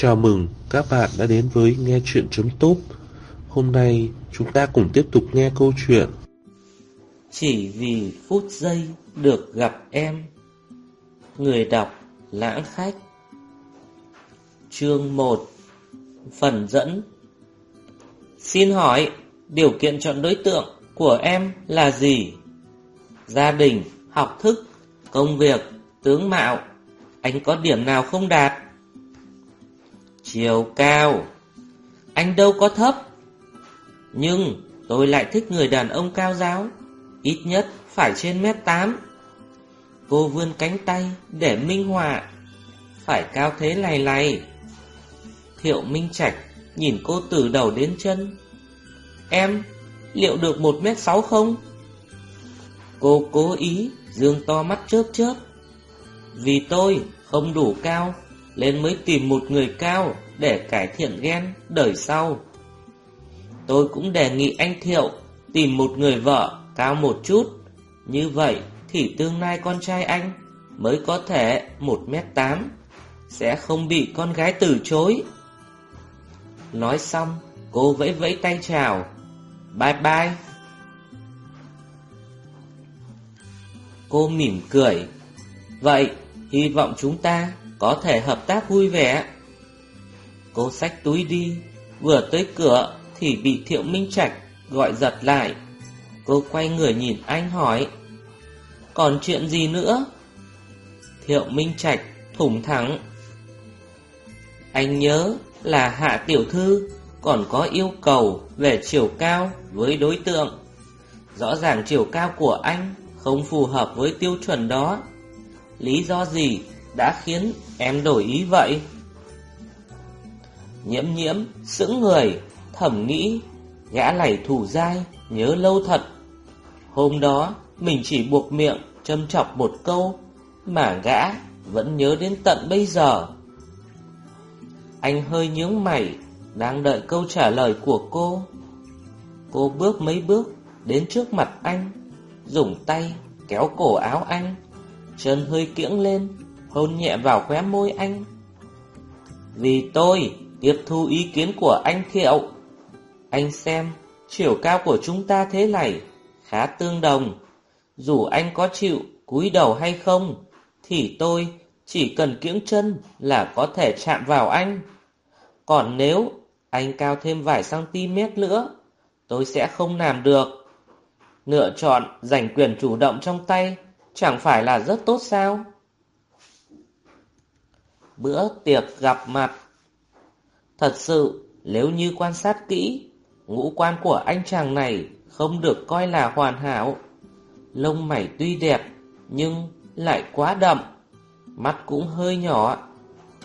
Chào mừng các bạn đã đến với nghe Chuyện chấm tốt. Hôm nay chúng ta cùng tiếp tục nghe câu chuyện Chỉ vì phút giây được gặp em Người đọc Lãng Khách Chương 1 Phần dẫn Xin hỏi Điều kiện chọn đối tượng của em là gì? Gia đình, học thức, công việc, tướng mạo Anh có điểm nào không đạt? Chiều cao. Anh đâu có thấp, Nhưng tôi lại thích người đàn ông cao giáo, Ít nhất phải trên mét 8 Cô vươn cánh tay để minh họa, Phải cao thế này này. Thiệu Minh Trạch nhìn cô từ đầu đến chân. Em, liệu được 1 mét 6 không? Cô cố ý dương to mắt chớp chớp. Vì tôi không đủ cao nên mới tìm một người cao Để cải thiện ghen đời sau. Tôi cũng đề nghị anh Thiệu Tìm một người vợ cao một chút. Như vậy thì tương lai con trai anh Mới có thể 1m8 Sẽ không bị con gái từ chối. Nói xong, Cô vẫy vẫy tay chào. Bye bye. Cô mỉm cười. Vậy, hy vọng chúng ta có thể hợp tác vui vẻ Cô xách túi đi, Vừa tới cửa thì bị Thiệu Minh Trạch gọi giật lại Cô quay người nhìn anh hỏi, Còn chuyện gì nữa Thiệu Minh Trạch thủng thẳng, Anh nhớ là Hạ Tiểu Thư còn có yêu cầu về chiều cao với đối tượng. Rõ ràng chiều cao của anh không phù hợp với tiêu chuẩn đó. Lý do gì đã khiến em đổi ý vậy? Nhiễm nhiễm, sững người, thẩm nghĩ, gã lẩy thủ dai, nhớ lâu thật. Hôm đó, mình chỉ buộc miệng, châm chọc một câu, mà gã vẫn nhớ đến tận bây giờ. Anh hơi nhướng mày, đang đợi câu trả lời của cô. Cô bước mấy bước đến trước mặt anh, dùng tay kéo cổ áo anh, chân hơi kiễng lên, hôn nhẹ vào khóe môi anh. Vì tôi tiếp thu ý kiến của anh Thiệu. Anh xem, chiều cao của chúng ta thế này khá tương đồng. Dù anh có chịu cúi đầu hay không, thì tôi chỉ cần kiễng chân là có thể chạm vào anh. Còn nếu anh cao thêm vài cm nữa, tôi sẽ không làm được. Lựa chọn giành quyền chủ động trong tay chẳng phải là rất tốt sao? Bữa tiệc gặp mặt Thật sự, nếu như quan sát kỹ, ngũ quan của anh chàng này không được coi là hoàn hảo. Lông mày tuy đẹp, nhưng lại quá đậm. Mắt cũng hơi nhỏ,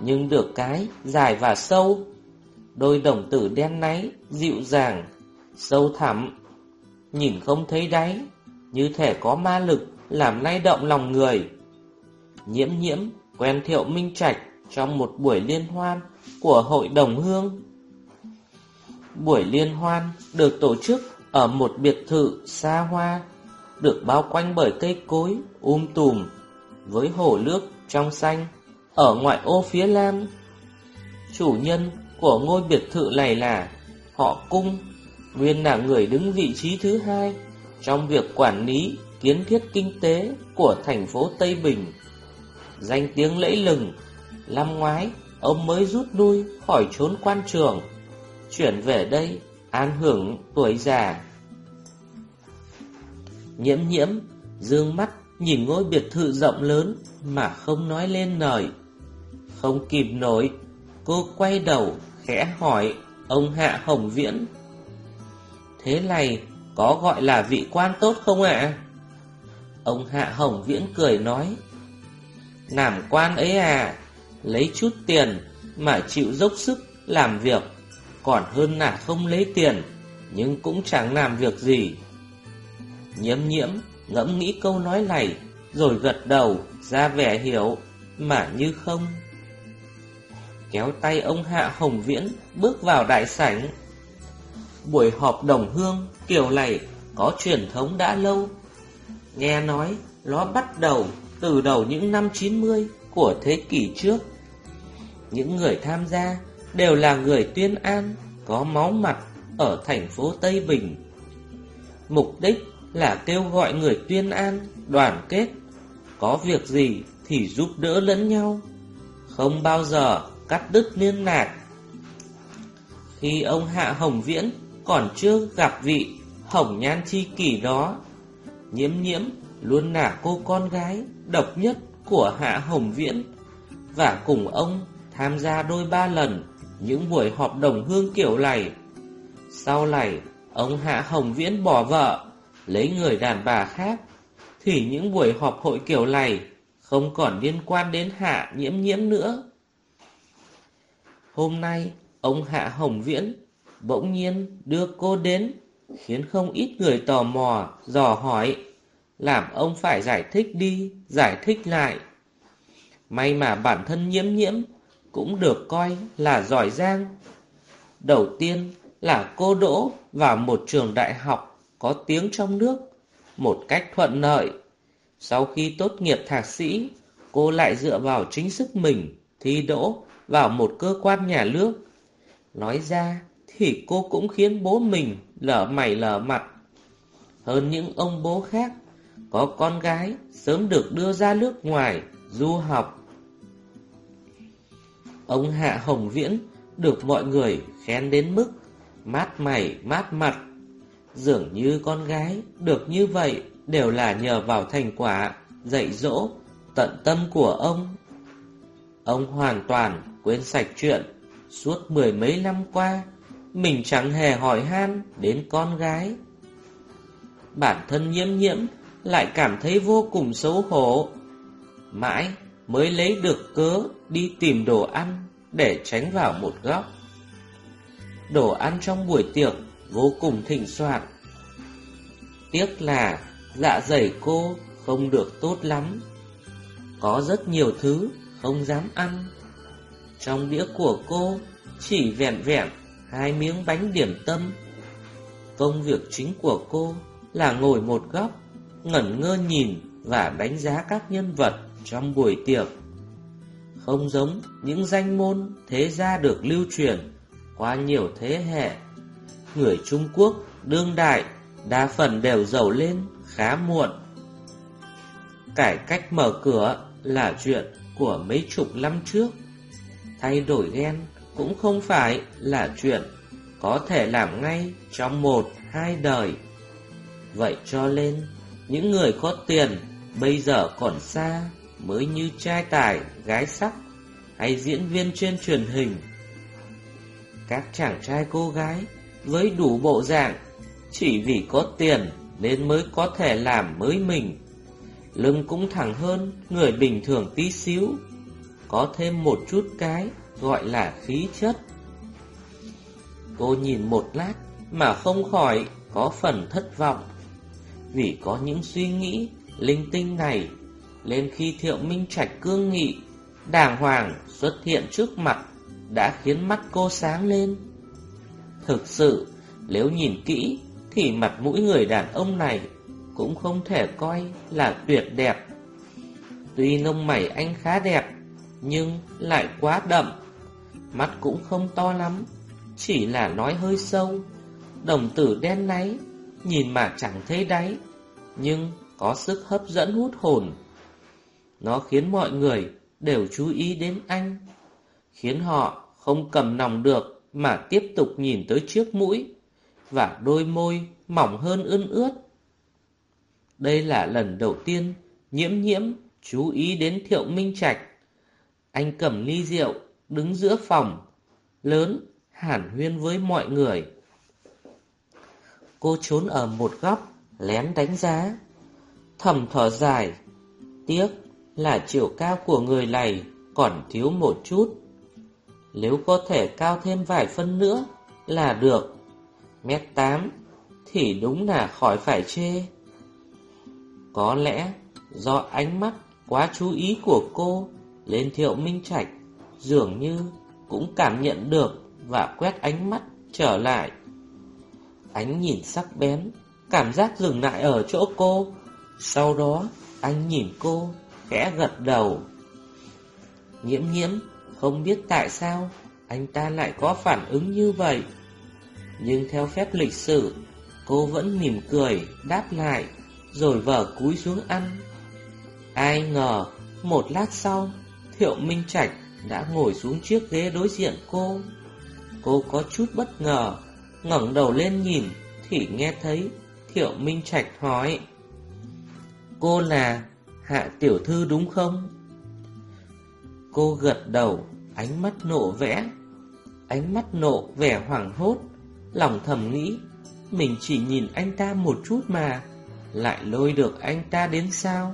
nhưng được cái dài và sâu. Đôi đồng tử đen náy, dịu dàng, sâu thẳm, nhìn không thấy đáy, như thể có ma lực làm lay động lòng người. Nhiễm nhiễm quen thiệu minh trạch trong một buổi liên hoan của hội đồng hương. Buổi liên hoan được tổ chức ở một biệt thự xa hoa, được bao quanh bởi cây cối um tùm, với hồ nước trong xanh ở ngoại ô phía nam. Chủ nhân của ngôi biệt thự này là họ cung, nguyên là người đứng vị trí thứ hai trong việc quản lý kiến thiết kinh tế của thành phố Tây Bình. Danh tiếng lẫy lừng, năm ngoái ông mới rút lui khỏi trốn quan trường, chuyển về đây an hưởng tuổi già. Nhiễm nhiễm, dương mắt nhìn ngôi biệt thự rộng lớn mà không nói lên lời. Không kịp nổi, cô quay đầu khẽ hỏi ông Hạ Hồng Viễn. Thế này có gọi là vị quan tốt không ạ? Ông Hạ Hồng Viễn cười nói. Làm quan ấy à, lấy chút tiền mà chịu dốc sức làm việc, còn hơn là không lấy tiền, nhưng cũng chẳng làm việc gì. Nhiễm nhiễm ngẫm nghĩ câu nói này, rồi gật đầu, ra vẻ hiểu, mà như không. Kéo tay ông Hạ Hồng Viễn bước vào đại sảnh. Buổi họp đồng hương kiểu này có truyền thống đã lâu. Nghe nói nó bắt đầu từ đầu những năm 90 của thế kỷ trước. Những người tham gia đều là người tuyên an, có máu mặt ở thành phố Tây Bình. Mục đích là kêu gọi người tuyên an, đoàn kết, có việc gì thì giúp đỡ lẫn nhau, không bao giờ cắt đứt liên lạc. Khi ông Hạ Hồng Viễn còn chưa gặp vị Hồng Nhan Chi Kỷ đó, nhiễm nhiễm luôn là cô con gái độc nhất của Hạ Hồng Viễn và cùng ông tham gia đôi ba lần những buổi họp đồng hương kiểu này. Sau này, ông Hạ Hồng Viễn bỏ vợ, lấy người đàn bà khác, thì những buổi họp hội kiểu này không còn liên quan đến Hạ nhiễm nhiễm nữa. Hôm nay, ông Hạ Hồng Viễn bỗng nhiên đưa cô đến, khiến không ít người tò mò, dò hỏi, làm ông phải giải thích đi, giải thích lại. May mà bản thân nhiễm nhiễm cũng được coi là giỏi giang. Đầu tiên là cô đỗ vào một trường đại học có tiếng trong nước một cách thuận lợi. Sau khi tốt nghiệp thạc sĩ, cô lại dựa vào chính sức mình thi đỗ vào một cơ quan nhà nước. Nói ra thì cô cũng khiến bố mình lở mày lở mặt. Hơn những ông bố khác, có con gái sớm được đưa ra nước ngoài du học Ông Hạ Hồng Viễn được mọi người khen đến mức mát mày, mát mặt. Dường như con gái được như vậy đều là nhờ vào thành quả dạy dỗ tận tâm của ông. Ông hoàn toàn quên sạch chuyện suốt mười mấy năm qua mình chẳng hề hỏi han đến con gái. Bản thân nhiễm nhiễm lại cảm thấy vô cùng xấu hổ. Mãi mới lấy được cớ đi tìm đồ ăn để tránh vào một góc. Đồ ăn trong buổi tiệc vô cùng thịnh soạn. Tiếc là dạ dày cô không được tốt lắm. Có rất nhiều thứ không dám ăn. Trong đĩa của cô chỉ vẹn vẹn hai miếng bánh điểm tâm. Công việc chính của cô là ngồi một góc, ngẩn ngơ nhìn và đánh giá các nhân vật trong buổi tiệc. Không giống những danh môn thế gia được lưu truyền qua nhiều thế hệ. Người Trung Quốc đương đại đa phần đều giàu lên khá muộn. Cải cách mở cửa là chuyện của mấy chục năm trước. Thay đổi ghen cũng không phải là chuyện có thể làm ngay trong một, hai đời. Vậy cho nên, những người có tiền bây giờ còn xa mới như trai tài, gái sắc hay diễn viên trên truyền hình. Các chàng trai cô gái với đủ bộ dạng chỉ vì có tiền nên mới có thể làm mới mình. Lưng cũng thẳng hơn người bình thường tí xíu, có thêm một chút cái gọi là khí chất. Cô nhìn một lát mà không khỏi có phần thất vọng, vì có những suy nghĩ linh tinh này lên khi Thiệu Minh Trạch cương nghị, đàng hoàng xuất hiện trước mặt, đã khiến mắt cô sáng lên. Thực sự, nếu nhìn kỹ, thì mặt mũi người đàn ông này cũng không thể coi là tuyệt đẹp. Tuy lông mày anh khá đẹp, nhưng lại quá đậm, mắt cũng không to lắm, chỉ là nói hơi sâu, đồng tử đen náy, nhìn mà chẳng thấy đáy, nhưng có sức hấp dẫn hút hồn. Nó khiến mọi người đều chú ý đến anh, khiến họ không cầm nòng được mà tiếp tục nhìn tới trước mũi và đôi môi mỏng hơn ươn ướt. Đây là lần đầu tiên nhiễm nhiễm chú ý đến Thiệu Minh Trạch. Anh cầm ly rượu, đứng giữa phòng, lớn, hàn huyên với mọi người. Cô trốn ở một góc, lén đánh giá, thầm thở dài, tiếc là chiều cao của người này còn thiếu một chút. Nếu có thể cao thêm vài phân nữa là được. Mét tám thì đúng là khỏi phải chê. Có lẽ do ánh mắt quá chú ý của cô lên thiệu minh trạch dường như cũng cảm nhận được và quét ánh mắt trở lại. Ánh nhìn sắc bén, cảm giác dừng lại ở chỗ cô. Sau đó, anh nhìn cô khẽ gật đầu. Nhiễm nhiễm Không biết tại sao anh ta lại có phản ứng như vậy. Nhưng theo phép lịch sử, cô vẫn mỉm cười, đáp lại, rồi vở cúi xuống ăn. Ai ngờ, một lát sau, Thiệu Minh Trạch đã ngồi xuống chiếc ghế đối diện cô. Cô có chút bất ngờ, ngẩng đầu lên nhìn thì nghe thấy Thiệu Minh Trạch hỏi Cô là Hạ Tiểu Thư đúng không? Cô gật đầu, ánh mắt nộ vẽ. Ánh mắt nộ vẻ hoảng hốt Lòng thầm nghĩ Mình chỉ nhìn anh ta một chút mà Lại lôi được anh ta đến sao?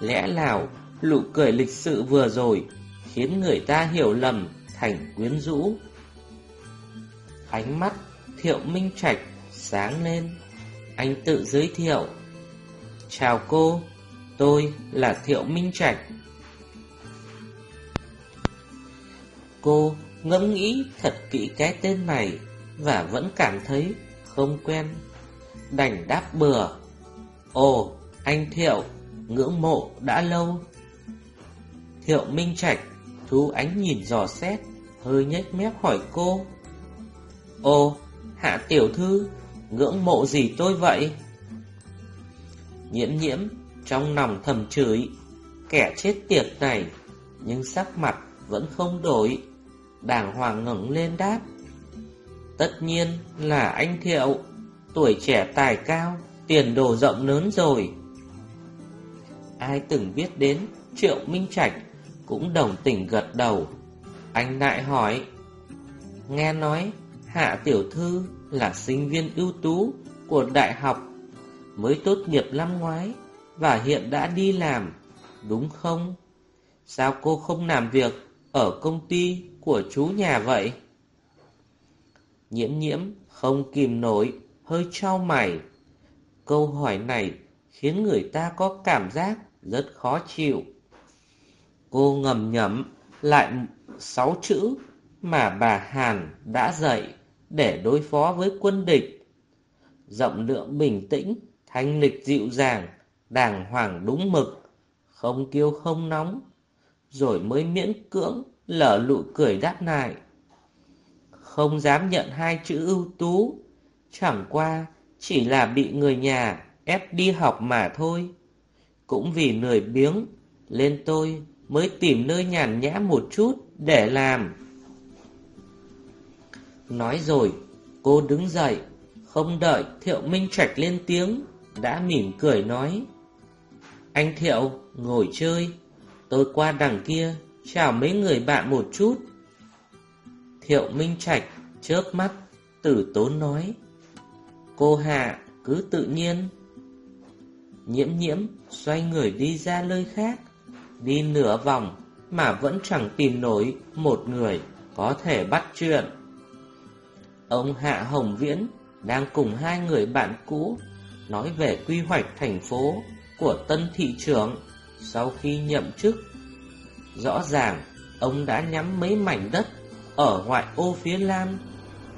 Lẽ nào Lụ cười lịch sự vừa rồi Khiến người ta hiểu lầm Thành quyến rũ? Ánh mắt Thiệu Minh Trạch sáng lên. Anh tự giới thiệu. Chào cô. Tôi là Thiệu Minh Trạch. Cô ngẫm nghĩ thật kỹ cái tên này Và vẫn cảm thấy không quen. Đành đáp bừa, Ồ, anh Thiệu, Ngưỡng mộ đã lâu. Thiệu Minh Trạch Thú ánh nhìn dò xét, Hơi nhếch mép hỏi cô, Ồ, Hạ tiểu thư, Ngưỡng mộ gì tôi vậy? Nhiễm nhiễm trong lòng thầm chửi, Kẻ chết tiệt này, Nhưng sắc mặt vẫn không đổi. Đàng hoàng ngẩng lên đáp, Tất nhiên là anh Thiệu, Tuổi trẻ tài cao, Tiền đồ rộng lớn rồi. Ai từng biết đến Triệu Minh Trạch Cũng đồng tình gật đầu. Anh lại hỏi, Nghe nói Hạ Tiểu Thư là sinh viên ưu tú của đại học, Mới tốt nghiệp năm ngoái và hiện đã đi làm Đúng không? Sao cô không làm việc ở công ty của chú nhà vậy? Nhiễm nhiễm không kìm nổi, hơi trao mày. Câu hỏi này khiến người ta có cảm giác rất khó chịu. Cô ngầm nhẩm lại sáu chữ mà bà Hàn đã dạy để đối phó với quân địch. Rộng lượng bình tĩnh, thanh lịch dịu dàng, đàng hoàng đúng mực, không kiêu không nóng, rồi mới miễn cưỡng lở lụ cười đáp lại. Không dám nhận hai chữ ưu tú, chẳng qua chỉ là bị người nhà ép đi học mà thôi. Cũng vì lười biếng, lên tôi mới tìm nơi nhàn nhã một chút để làm. Nói rồi, cô đứng dậy, không đợi Thiệu Minh Trạch lên tiếng, đã mỉm cười nói. Anh Thiệu, ngồi chơi, tôi qua đằng kia, chào mấy người bạn một chút. Thiệu Minh Trạch chớp mắt, tử tốn nói. Cô Hạ cứ tự nhiên. Nhiễm nhiễm xoay người đi ra nơi khác, đi nửa vòng mà vẫn chẳng tìm nổi một người có thể bắt chuyện. Ông Hạ Hồng Viễn đang cùng hai người bạn cũ nói về quy hoạch thành phố của tân thị trưởng sau khi nhậm chức. Rõ ràng ông đã nhắm mấy mảnh đất ở ngoại ô phía Nam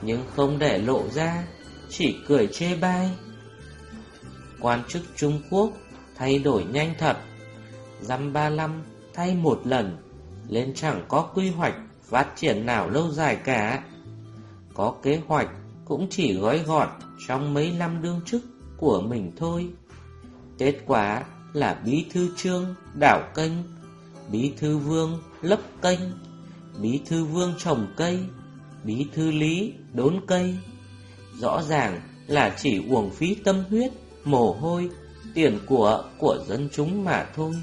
nhưng không để lộ ra, chỉ cười chê bai. Quan chức Trung Quốc thay đổi nhanh thật, dăm ba năm thay một lần, lên chẳng có quy hoạch phát triển nào lâu dài cả. Có kế hoạch cũng chỉ gói gọn trong mấy năm đương chức của mình thôi. Kết quả là bí thư trương đảo kênh, bí thư vương lấp kênh, bí thư vương trồng cây, bí thư lý đốn cây. Rõ ràng là chỉ uổng phí tâm huyết, mồ hôi, tiền của của dân chúng mà thôi.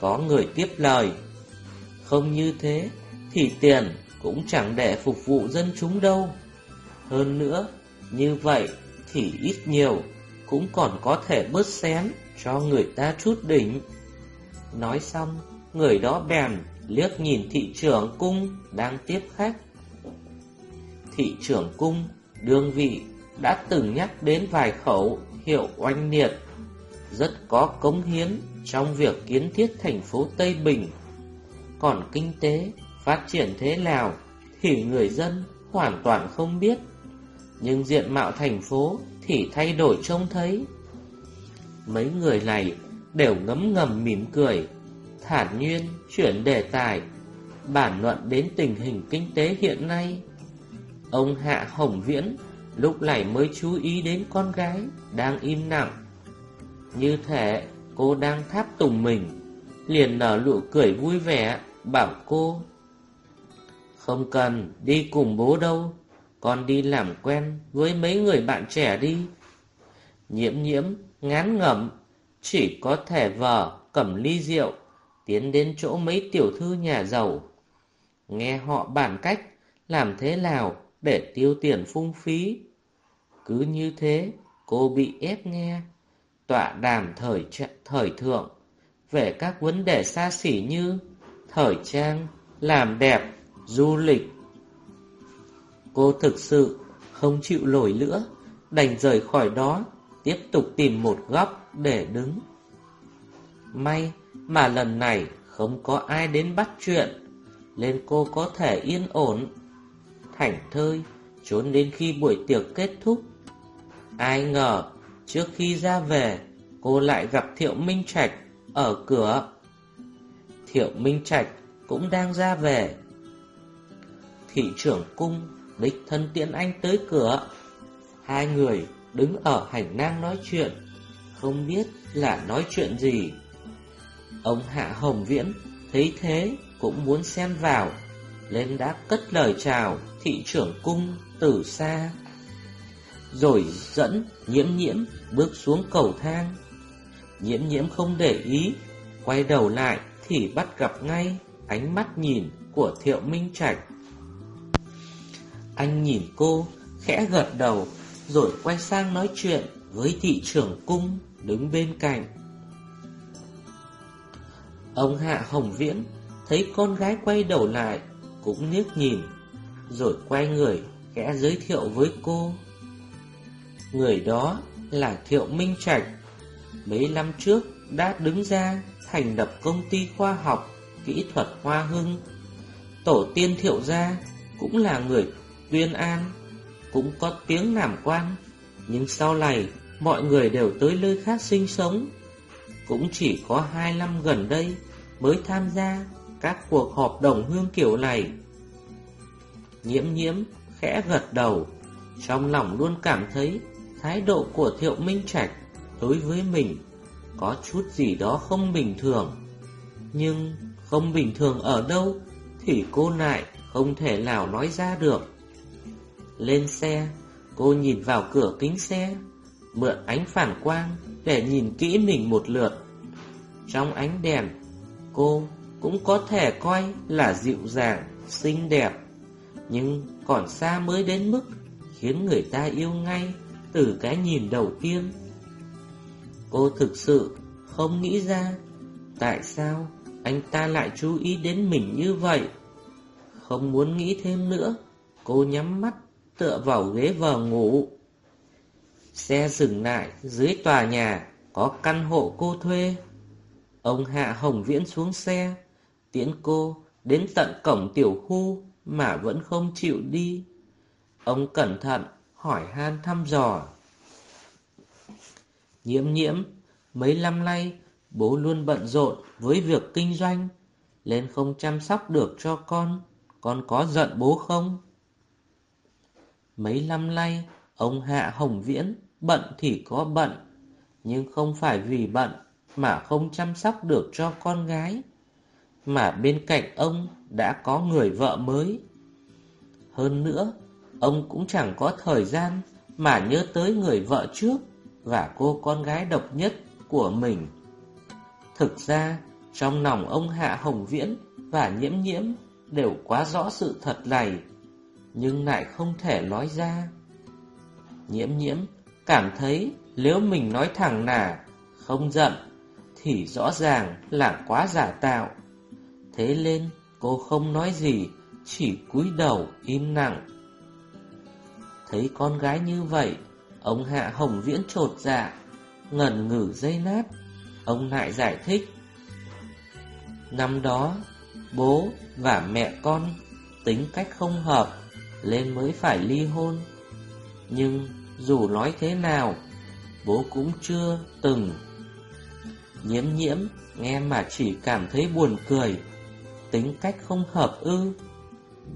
Có người tiếp lời, không như thế thì tiền cũng chẳng để phục vụ dân chúng đâu. Hơn nữa, như vậy thì ít nhiều cũng còn có thể bớt xén cho người ta chút đỉnh. Nói xong, người đó bèn liếc nhìn thị trưởng cung đang tiếp khách. Thị trưởng cung, đương vị đã từng nhắc đến vài khẩu hiệu oanh liệt, rất có cống hiến trong việc kiến thiết thành phố Tây Bình. Còn kinh tế phát triển thế nào thì người dân hoàn toàn không biết. Nhưng diện mạo thành phố thì thay đổi trông thấy. Mấy người này đều ngấm ngầm mỉm cười, thản nhiên chuyển đề tài bản luận đến tình hình kinh tế hiện nay. Ông Hạ Hồng Viễn lúc này mới chú ý đến con gái đang im lặng. Như thể cô đang tháp tùng mình, liền nở nụ cười vui vẻ, bảo cô. Không cần đi cùng bố đâu, con đi làm quen với mấy người bạn trẻ đi. Nhiễm nhiễm, ngán ngẩm, chỉ có thể vờ, cầm ly rượu, tiến đến chỗ mấy tiểu thư nhà giàu. Nghe họ bàn cách làm thế nào để tiêu tiền phung phí. Cứ như thế, cô bị ép nghe, tọa đàm thời, thời thượng về các vấn đề xa xỉ như thời trang, làm đẹp, du lịch. Cô thực sự không chịu nổi nữa, đành rời khỏi đó, tiếp tục tìm một góc để đứng. May mà lần này không có ai đến bắt chuyện, nên cô có thể yên ổn, thảnh thơi, trốn đến khi buổi tiệc kết thúc. Ai ngờ, trước khi ra về, cô lại gặp Thiệu Minh Trạch ở cửa. Thiệu Minh Trạch cũng đang ra về. Thị trưởng cung đích thân tiện anh tới cửa. Hai người đứng ở hành lang nói chuyện, không biết là nói chuyện gì. Ông Hạ Hồng Viễn thấy thế cũng muốn xem vào, nên đã cất lời chào thị trưởng cung từ xa. Rồi dẫn nhiễm nhiễm bước xuống cầu thang. Nhiễm nhiễm không để ý, quay đầu lại thì bắt gặp ngay ánh mắt nhìn của Thiệu Minh Trạch. Anh nhìn cô, khẽ gật đầu, rồi quay sang nói chuyện với thị trưởng cung đứng bên cạnh. Ông Hạ Hồng Viễn thấy con gái quay đầu lại, cũng liếc nhìn, rồi quay người khẽ giới thiệu với cô. Người đó là Thiệu Minh Trạch, mấy năm trước đã đứng ra thành lập công ty khoa học kỹ thuật Hoa Hưng. Tổ tiên Thiệu gia cũng là người Tuyên An, cũng có tiếng làm quan, nhưng sau này mọi người đều tới nơi khác sinh sống. Cũng chỉ có hai năm gần đây mới tham gia các cuộc họp đồng hương kiểu này. Nhiễm nhiễm khẽ gật đầu, trong lòng luôn cảm thấy thái độ của Thiệu Minh Trạch đối với mình có chút gì đó không bình thường. Nhưng không bình thường ở đâu thì cô lại không thể nào nói ra được. Lên xe, cô nhìn vào cửa kính xe, mượn ánh phản quang để nhìn kỹ mình một lượt. Trong ánh đèn, cô cũng có thể coi là dịu dàng, xinh đẹp, nhưng còn xa mới đến mức khiến người ta yêu ngay từ cái nhìn đầu tiên. Cô thực sự không nghĩ ra tại sao anh ta lại chú ý đến mình như vậy. Không muốn nghĩ thêm nữa, cô nhắm mắt tựa vào ghế vờ ngủ. Xe dừng lại dưới tòa nhà có căn hộ cô thuê. Ông Hạ Hồng Viễn xuống xe, tiễn cô đến tận cổng tiểu khu mà vẫn không chịu đi. Ông cẩn thận hỏi han thăm dò. Nhiễm nhiễm, mấy năm nay bố luôn bận rộn với việc kinh doanh, nên không chăm sóc được cho con. Con có giận bố không? Mấy năm nay, ông Hạ Hồng Viễn bận thì có bận, nhưng không phải vì bận mà không chăm sóc được cho con gái, mà bên cạnh ông đã có người vợ mới. Hơn nữa, ông cũng chẳng có thời gian mà nhớ tới người vợ trước và cô con gái độc nhất của mình. Thực ra, trong lòng ông Hạ Hồng Viễn và Nhiễm Nhiễm đều quá rõ sự thật này nhưng lại không thể nói ra. Nhiễm nhiễm cảm thấy nếu mình nói thẳng nà, không giận, thì rõ ràng là quá giả tạo. Thế nên cô không nói gì, chỉ cúi đầu im lặng. Thấy con gái như vậy, ông Hạ Hồng Viễn trột dạ, ngần ngử dây nát, ông lại giải thích. Năm đó, bố và mẹ con tính cách không hợp, lên mới phải ly hôn. Nhưng dù nói thế nào, bố cũng chưa từng. Nhiễm nhiễm, nghe mà chỉ cảm thấy buồn cười. tính cách không hợp ư?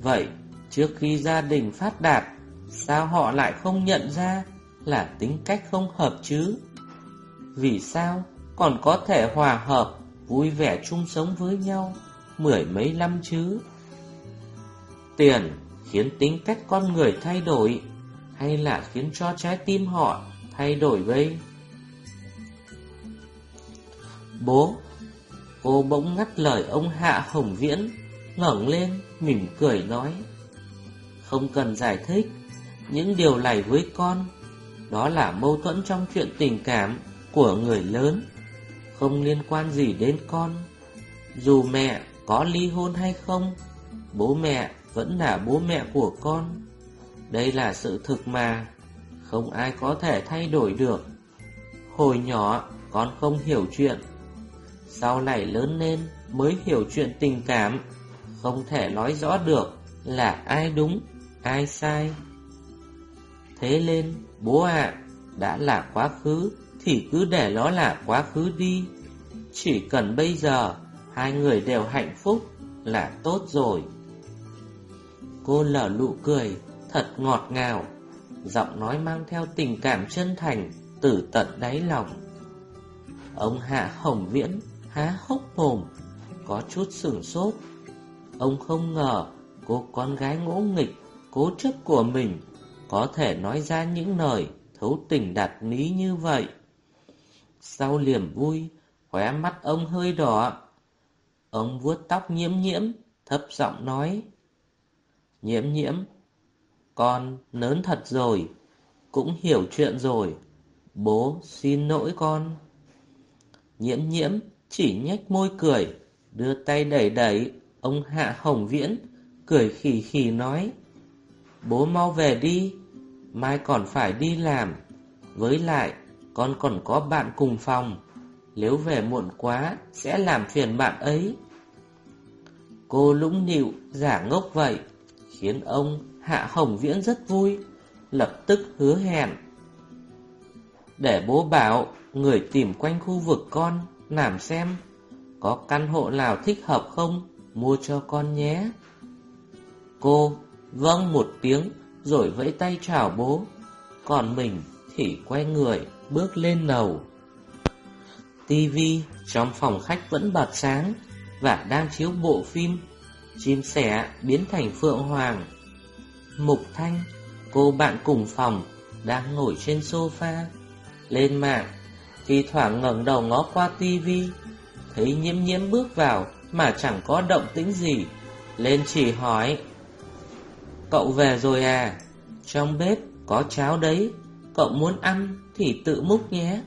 Vậy, trước khi gia đình phát đạt, sao họ lại không nhận ra là tính cách không hợp chứ? Vì sao còn có thể hòa hợp, vui vẻ chung sống với nhau mười mấy năm chứ? Tiền khiến tính cách con người thay đổi hay là khiến cho trái tim họ thay đổi vậy? Bố, Cô bỗng ngắt lời ông Hạ Hồng Viễn, ngẩng lên, mỉm cười nói, Không cần giải thích, Những điều này với con, Đó là mâu thuẫn trong chuyện tình cảm Của người lớn, Không liên quan gì đến con Dù mẹ có ly hôn hay không, Bố mẹ vẫn là bố mẹ của con. Đây là sự thực mà Không ai có thể thay đổi được. Hồi nhỏ con không hiểu chuyện. Sau này lớn lên mới hiểu chuyện tình cảm Không thể nói rõ được là ai đúng, ai sai. Thế nên bố ạ Đã là quá khứ Thì cứ để nó là quá khứ đi. Chỉ cần bây giờ Hai người đều hạnh phúc Là tốt rồi. Cô lở lụ cười, Thật ngọt ngào. Giọng nói mang theo tình cảm chân thành Từ tận đáy lòng. Ông Hạ Hồng Viễn Há hốc mồm, Có chút sửng sốt. Ông không ngờ cô con gái ngỗ nghịch, Cố chấp của mình, Có thể nói ra những lời Thấu tình đạt lý như vậy. Sau liềm vui, Khóe mắt ông hơi đỏ. Ông vuốt tóc nhiễm nhiễm, Thấp giọng nói Nhiễm nhiễm. Con lớn thật rồi, Cũng hiểu chuyện rồi. Bố xin lỗi con. Nhiễm nhiễm, chỉ nhếch môi cười, Đưa tay đẩy đẩy Ông Hạ Hồng Viễn, Cười khì khì nói, Bố mau về đi, Mai còn phải đi làm. Với lại, Con còn có bạn cùng phòng. Nếu về muộn quá, Sẽ làm phiền bạn ấy. Cô lũng nịu, giả ngốc vậy. Khiến ông Hạ Hồng Viễn rất vui, Lập tức hứa hẹn. Để bố bảo Người tìm quanh khu vực con Làm xem, Có căn hộ nào thích hợp không, Mua cho con nhé. Cô vâng một tiếng Rồi vẫy tay chào bố, Còn mình thì quay người Bước lên lầu. Tivi trong phòng khách vẫn bật sáng Và đang chiếu bộ phim Chim sẻ biến thành phượng hoàng. Mục Thanh, Cô bạn cùng phòng, Đang ngồi trên sofa. Lên mạng Thì thoảng ngẩng đầu ngó qua tivi. Thấy nhiễm nhiễm bước vào Mà chẳng có động tĩnh gì. Lên chỉ hỏi, Cậu về rồi à? Trong bếp có cháo đấy, Cậu muốn ăn thì tự múc nhé.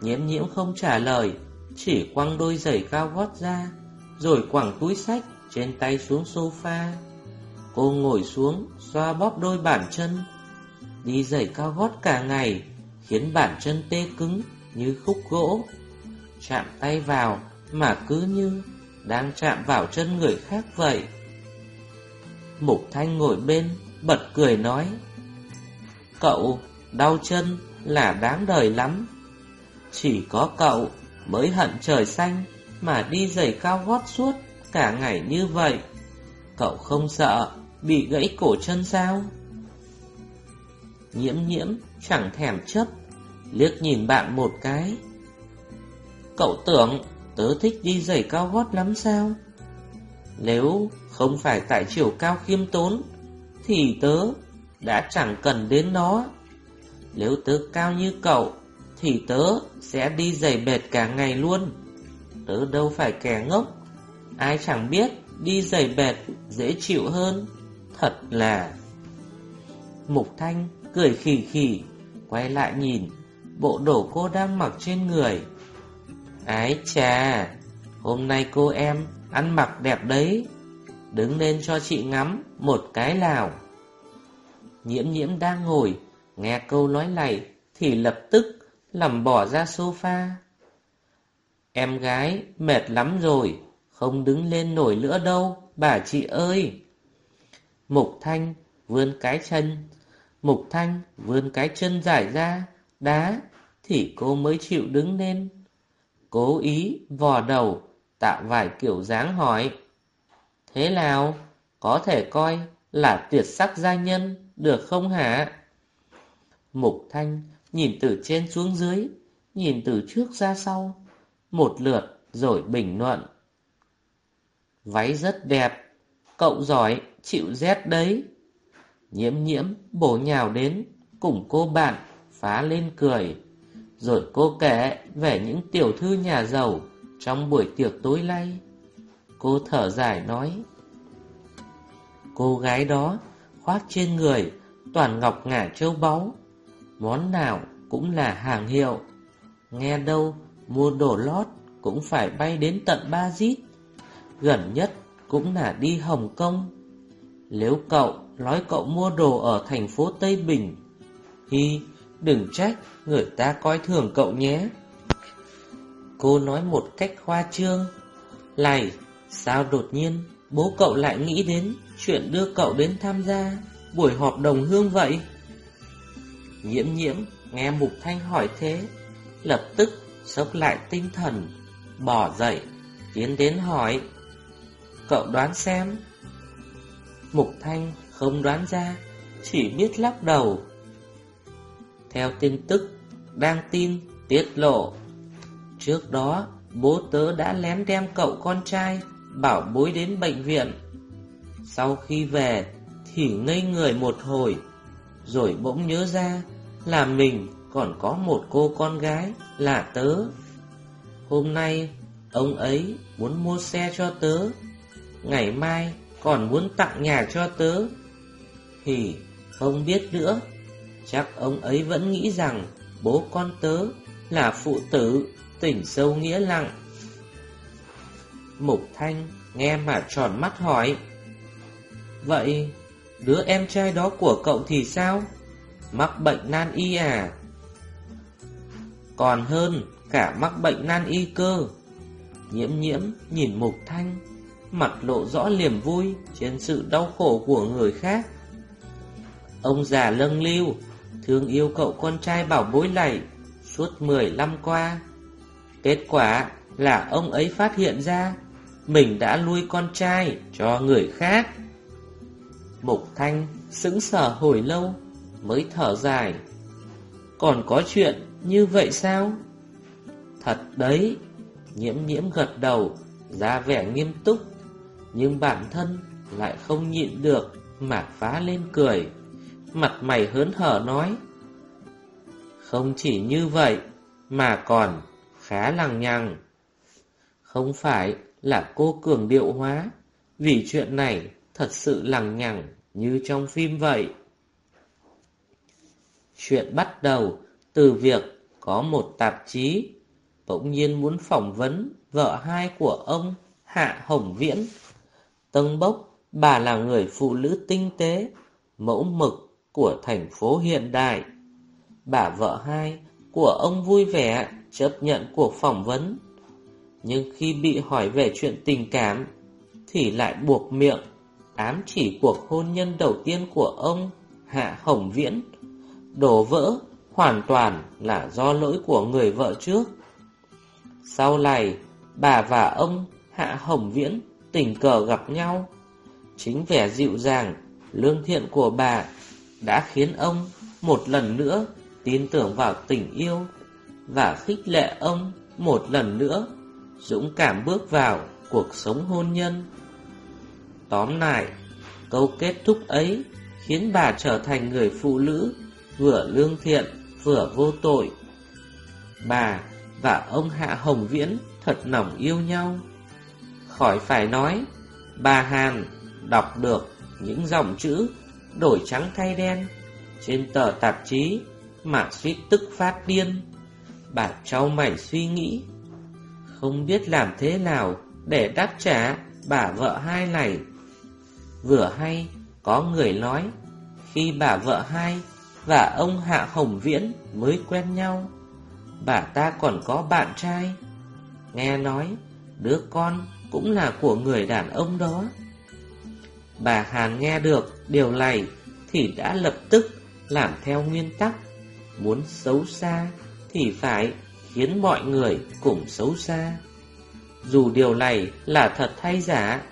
Nhiễm nhiễm không trả lời, Chỉ quăng đôi giày cao gót ra, Rồi quẳng túi sách trên tay xuống sofa. Cô ngồi xuống, xoa bóp đôi bàn chân. Đi giày cao gót cả ngày, Khiến bàn chân tê cứng như khúc gỗ. Chạm tay vào, mà cứ như đang chạm vào chân người khác vậy. Mục Thanh ngồi bên, bật cười nói, Cậu, đau chân là đáng đời lắm. Chỉ có cậu mới hận trời xanh mà đi giày cao gót suốt cả ngày như vậy Cậu không sợ bị gãy cổ chân sao? Nhiễm nhiễm, chẳng thèm chấp, Liếc nhìn bạn một cái Cậu tưởng tớ thích đi giày cao gót lắm sao? Nếu không phải tại chiều cao khiêm tốn, Thì tớ đã chẳng cần đến nó Nếu tớ cao như cậu, Thì tớ sẽ đi giày bệt cả ngày luôn Tớ đâu phải kẻ ngốc Ai chẳng biết, đi giày bệt dễ chịu hơn. Thật là. Mục Thanh cười khỉ khỉ Quay lại nhìn, Bộ đồ cô đang mặc trên người. Ái chà, Hôm nay cô em ăn mặc đẹp đấy. Đứng lên cho chị ngắm Một cái nào. Nhiễm nhiễm đang ngồi, Nghe câu nói này Thì lập tức lầm bỏ ra sofa. Em gái mệt lắm rồi. Không đứng lên nổi nữa đâu Bà chị ơi Mục Thanh vươn cái chân Mục Thanh vươn cái chân giải ra Đá Thì cô mới chịu đứng lên Cố ý vò đầu Tạo vài kiểu dáng hỏi Thế nào? Có thể coi là tuyệt sắc gia nhân, được không hả? Mục Thanh nhìn từ trên xuống dưới, nhìn từ trước ra sau, một lượt rồi bình luận. Váy rất đẹp, cậu giỏi, chịu rét đấy. Nhiễm nhiễm bổ nhào đến, cùng cô bạn, phá lên cười. Rồi cô kể về những tiểu thư nhà giàu trong buổi tiệc tối nay. Cô thở dài nói. Cô gái đó khoác trên người toàn ngọc ngà châu báu, món nào cũng là hàng hiệu. Nghe đâu mua đồ lót cũng phải bay đến tận Ba Dít, gần nhất cũng là đi Hồng Kông. Nếu cậu nói cậu mua đồ ở thành phố Tây Bình, thì đừng trách người ta coi thường cậu nhé. Cô nói một cách khoa trương. Này, sao đột nhiên bố cậu lại nghĩ đến chuyện đưa cậu đến tham gia buổi họp đồng hương vậy? Nhiễm nhiễm nghe Mục Thanh hỏi thế, lập tức sốc lại tinh thần, bỏ dậy, tiến đến hỏi. Cậu đoán xem. Mục Thanh không đoán ra, chỉ biết lắc đầu. Theo tin tức đang tin tiết lộ, trước đó bố tớ đã lén đem cậu con trai bảo bối đến bệnh viện. Sau khi về thì ngây người một hồi, rồi bỗng nhớ ra là mình còn có một cô con gái là tớ. Hôm nay ông ấy muốn mua xe cho tớ, ngày mai còn muốn tặng nhà cho tớ. Thì không biết nữa, chắc ông ấy vẫn nghĩ rằng bố con tớ là phụ tử, tỉnh sâu nghĩa lặng. Mục Thanh nghe mà tròn mắt hỏi Vậy đứa em trai đó của cậu thì sao? Mắc bệnh nan y à? Còn hơn cả mắc bệnh nan y cơ Nhiễm nhiễm nhìn Mục Thanh Mặt lộ rõ niềm vui trên sự đau khổ của người khác. Ông già lâng lưu Thương yêu cậu con trai bảo bối này Suốt 15 qua. Kết quả là ông ấy phát hiện ra Mình đã nuôi con trai cho người khác. Mục Thanh sững sờ hồi lâu Mới thở dài. Còn có chuyện như vậy sao? Thật đấy, Nhiễm nhiễm gật đầu, ra vẻ nghiêm túc. Nhưng bản thân lại không nhịn được Mà phá lên cười. Mặt mày hớn hở nói, Không chỉ như vậy Mà còn khá lằng nhằng. Không phải là cô cường điệu hóa, Vì chuyện này thật sự lằng nhằng Như trong phim vậy. Chuyện bắt đầu từ việc có một tạp chí bỗng nhiên muốn phỏng vấn vợ hai của ông Hạ Hồng Viễn. Tân bốc, bà là người phụ nữ tinh tế, mẫu mực của thành phố hiện đại. Bà vợ hai của ông vui vẻ chấp nhận cuộc phỏng vấn. Nhưng khi bị hỏi về chuyện tình cảm, thì lại buộc miệng, ám chỉ cuộc hôn nhân đầu tiên của ông Hạ Hồng Viễn. Đổ vỡ hoàn toàn là do lỗi của người vợ trước. Sau này, bà và ông Hạ Hồng Viễn tình cờ gặp nhau. Chính vẻ dịu dàng, lương thiện của bà đã khiến ông một lần nữa tin tưởng vào tình yêu và khích lệ ông một lần nữa dũng cảm bước vào cuộc sống hôn nhân. Tóm lại, câu kết thúc ấy khiến bà trở thành người phụ nữ vừa lương thiện vừa vô tội. Bà và ông Hạ Hồng Viễn thật nồng yêu nhau. Khỏi phải nói, bà Hàn đọc được những dòng chữ đổi trắng thay đen trên tờ tạp chí mà suýt tức phát điên. Bà trao mày suy nghĩ, không biết làm thế nào để đáp trả bà vợ hai này. Vừa hay có người nói, khi bà vợ hai và ông Hạ Hồng Viễn mới quen nhau. Bà ta còn có bạn trai. Nghe nói, đứa con cũng là của người đàn ông đó. Bà Hàn nghe được điều này thì đã lập tức làm theo nguyên tắc. Muốn xấu xa thì phải khiến mọi người cùng xấu xa. Dù điều này là thật hay giả,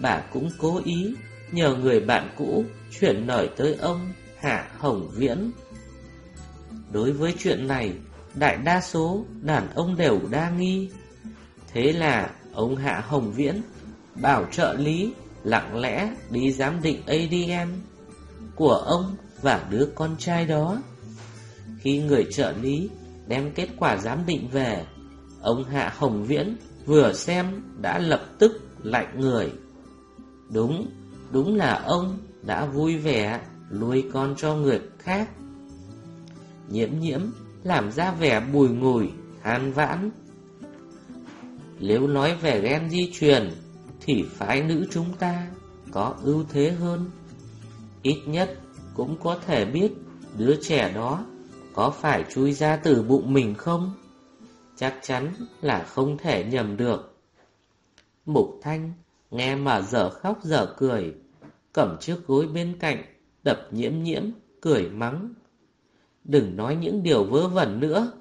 bà cũng cố ý nhờ người bạn cũ chuyển lời tới ông Hạ Hồng Viễn. Đối với chuyện này, đại đa số đàn ông đều đa nghi. Thế là ông Hạ Hồng Viễn bảo trợ lý lặng lẽ đi giám định ADN của ông và đứa con trai đó. Khi người trợ lý đem kết quả giám định về, ông Hạ Hồng Viễn vừa xem đã lập tức lạnh người. Đúng, đúng là ông đã vui vẻ nuôi con cho người khác. Nhiễm nhiễm làm ra vẻ bùi ngùi, han vãn. Nếu nói về gen di truyền, thì phái nữ chúng ta có ưu thế hơn. Ít nhất cũng có thể biết đứa trẻ đó có phải chui ra từ bụng mình không? Chắc chắn là không thể nhầm được. Mục Thanh nghe mà dở khóc dở cười, cầm chiếc gối bên cạnh, đập nhiễm nhiễm, cười mắng. Đừng nói những điều vớ vẩn nữa.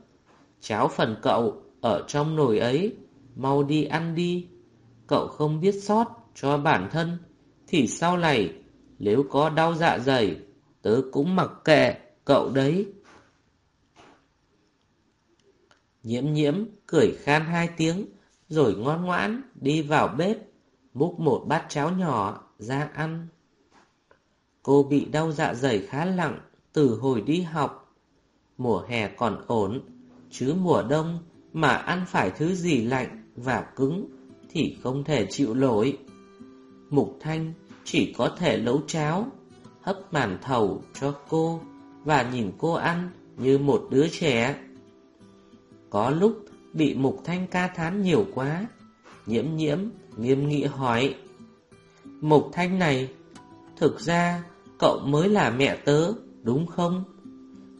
Cháo phần cậu ở trong nồi ấy, mau đi ăn đi. Cậu không biết sót cho bản thân, thì sau này nếu có đau dạ dày, tớ cũng mặc kệ cậu đấy. Nhiễm nhiễm cười khan hai tiếng, rồi ngoan ngoãn đi vào bếp, múc một bát cháo nhỏ ra ăn. Cô bị đau dạ dày khá nặng từ hồi đi học. Mùa hè còn ổn, chứ mùa đông mà ăn phải thứ gì lạnh và cứng thì không thể chịu nổi. Mục Thanh chỉ có thể nấu cháo, hấp màn thầu cho cô và nhìn cô ăn như một đứa trẻ. Có lúc bị Mục Thanh ca thán nhiều quá, nhiễm nhiễm nghiêm nghị hỏi. Mục Thanh này, thực ra cậu mới là mẹ tớ, đúng không?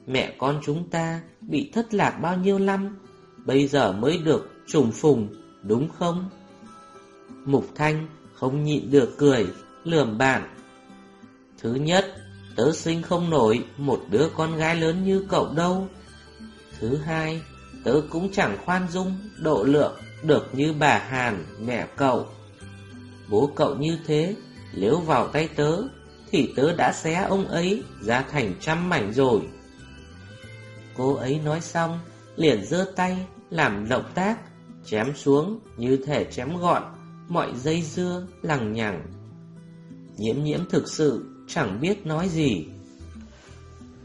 Mẹ con chúng ta bị thất lạc bao nhiêu năm, bây giờ mới được trùng phùng, đúng không? Mục Thanh không nhịn được cười, lườm bạn. Thứ nhất, tớ sinh không nổi một đứa con gái lớn như cậu đâu. Thứ hai, tớ cũng chẳng khoan dung, độ lượng được như bà Hàn, mẹ cậu. Bố cậu như thế, nếu vào tay tớ, thì tớ đã xé ông ấy ra thành trăm mảnh rồi. Cô ấy nói xong, liền giơ tay, làm động tác, chém xuống như thể chém gọn, mọi dây dưa, lằng nhằng. Nhiễm nhiễm thực sự chẳng biết nói gì.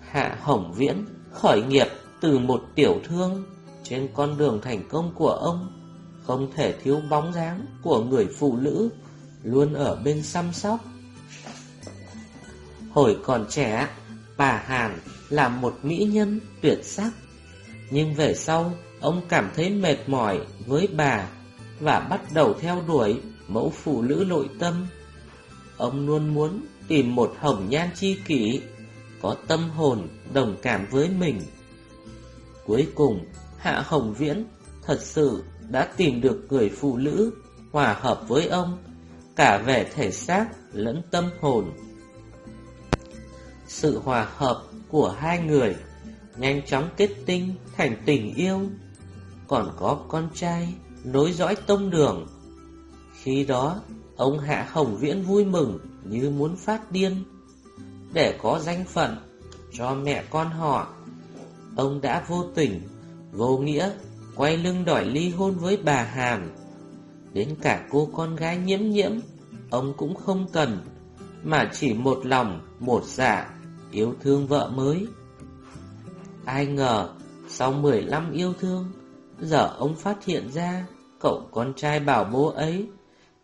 Hạ Hồng Viễn khởi nghiệp từ một tiểu thương trên con đường thành công của ông, không thể thiếu bóng dáng của người phụ nữ luôn ở bên chăm sóc. Hồi còn trẻ, bà Hàn là một mỹ nhân tuyệt sắc. Nhưng về sau, ông cảm thấy mệt mỏi với bà và bắt đầu theo đuổi mẫu phụ nữ nội tâm. Ông luôn muốn tìm một hồng nhan chi kỷ, có tâm hồn đồng cảm với mình. Cuối cùng, Hạ Hồng Viễn thật sự đã tìm được người phụ nữ hòa hợp với ông, cả về thể xác lẫn tâm hồn. Sự hòa hợp của hai người nhanh chóng kết tinh thành tình yêu, còn có con trai nối dõi tông đường. Khi đó, ông Hạ Hồng Viễn vui mừng như muốn phát điên. Để có danh phận cho mẹ con họ, ông đã vô tình, vô nghĩa quay lưng đòi ly hôn với bà hàm Đến cả cô con gái nhiễm nhiễm, ông cũng không cần, mà chỉ một lòng, một dạ, yêu thương vợ mới. Ai ngờ, sau 15 yêu thương, giờ ông phát hiện ra cậu con trai bảo bố ấy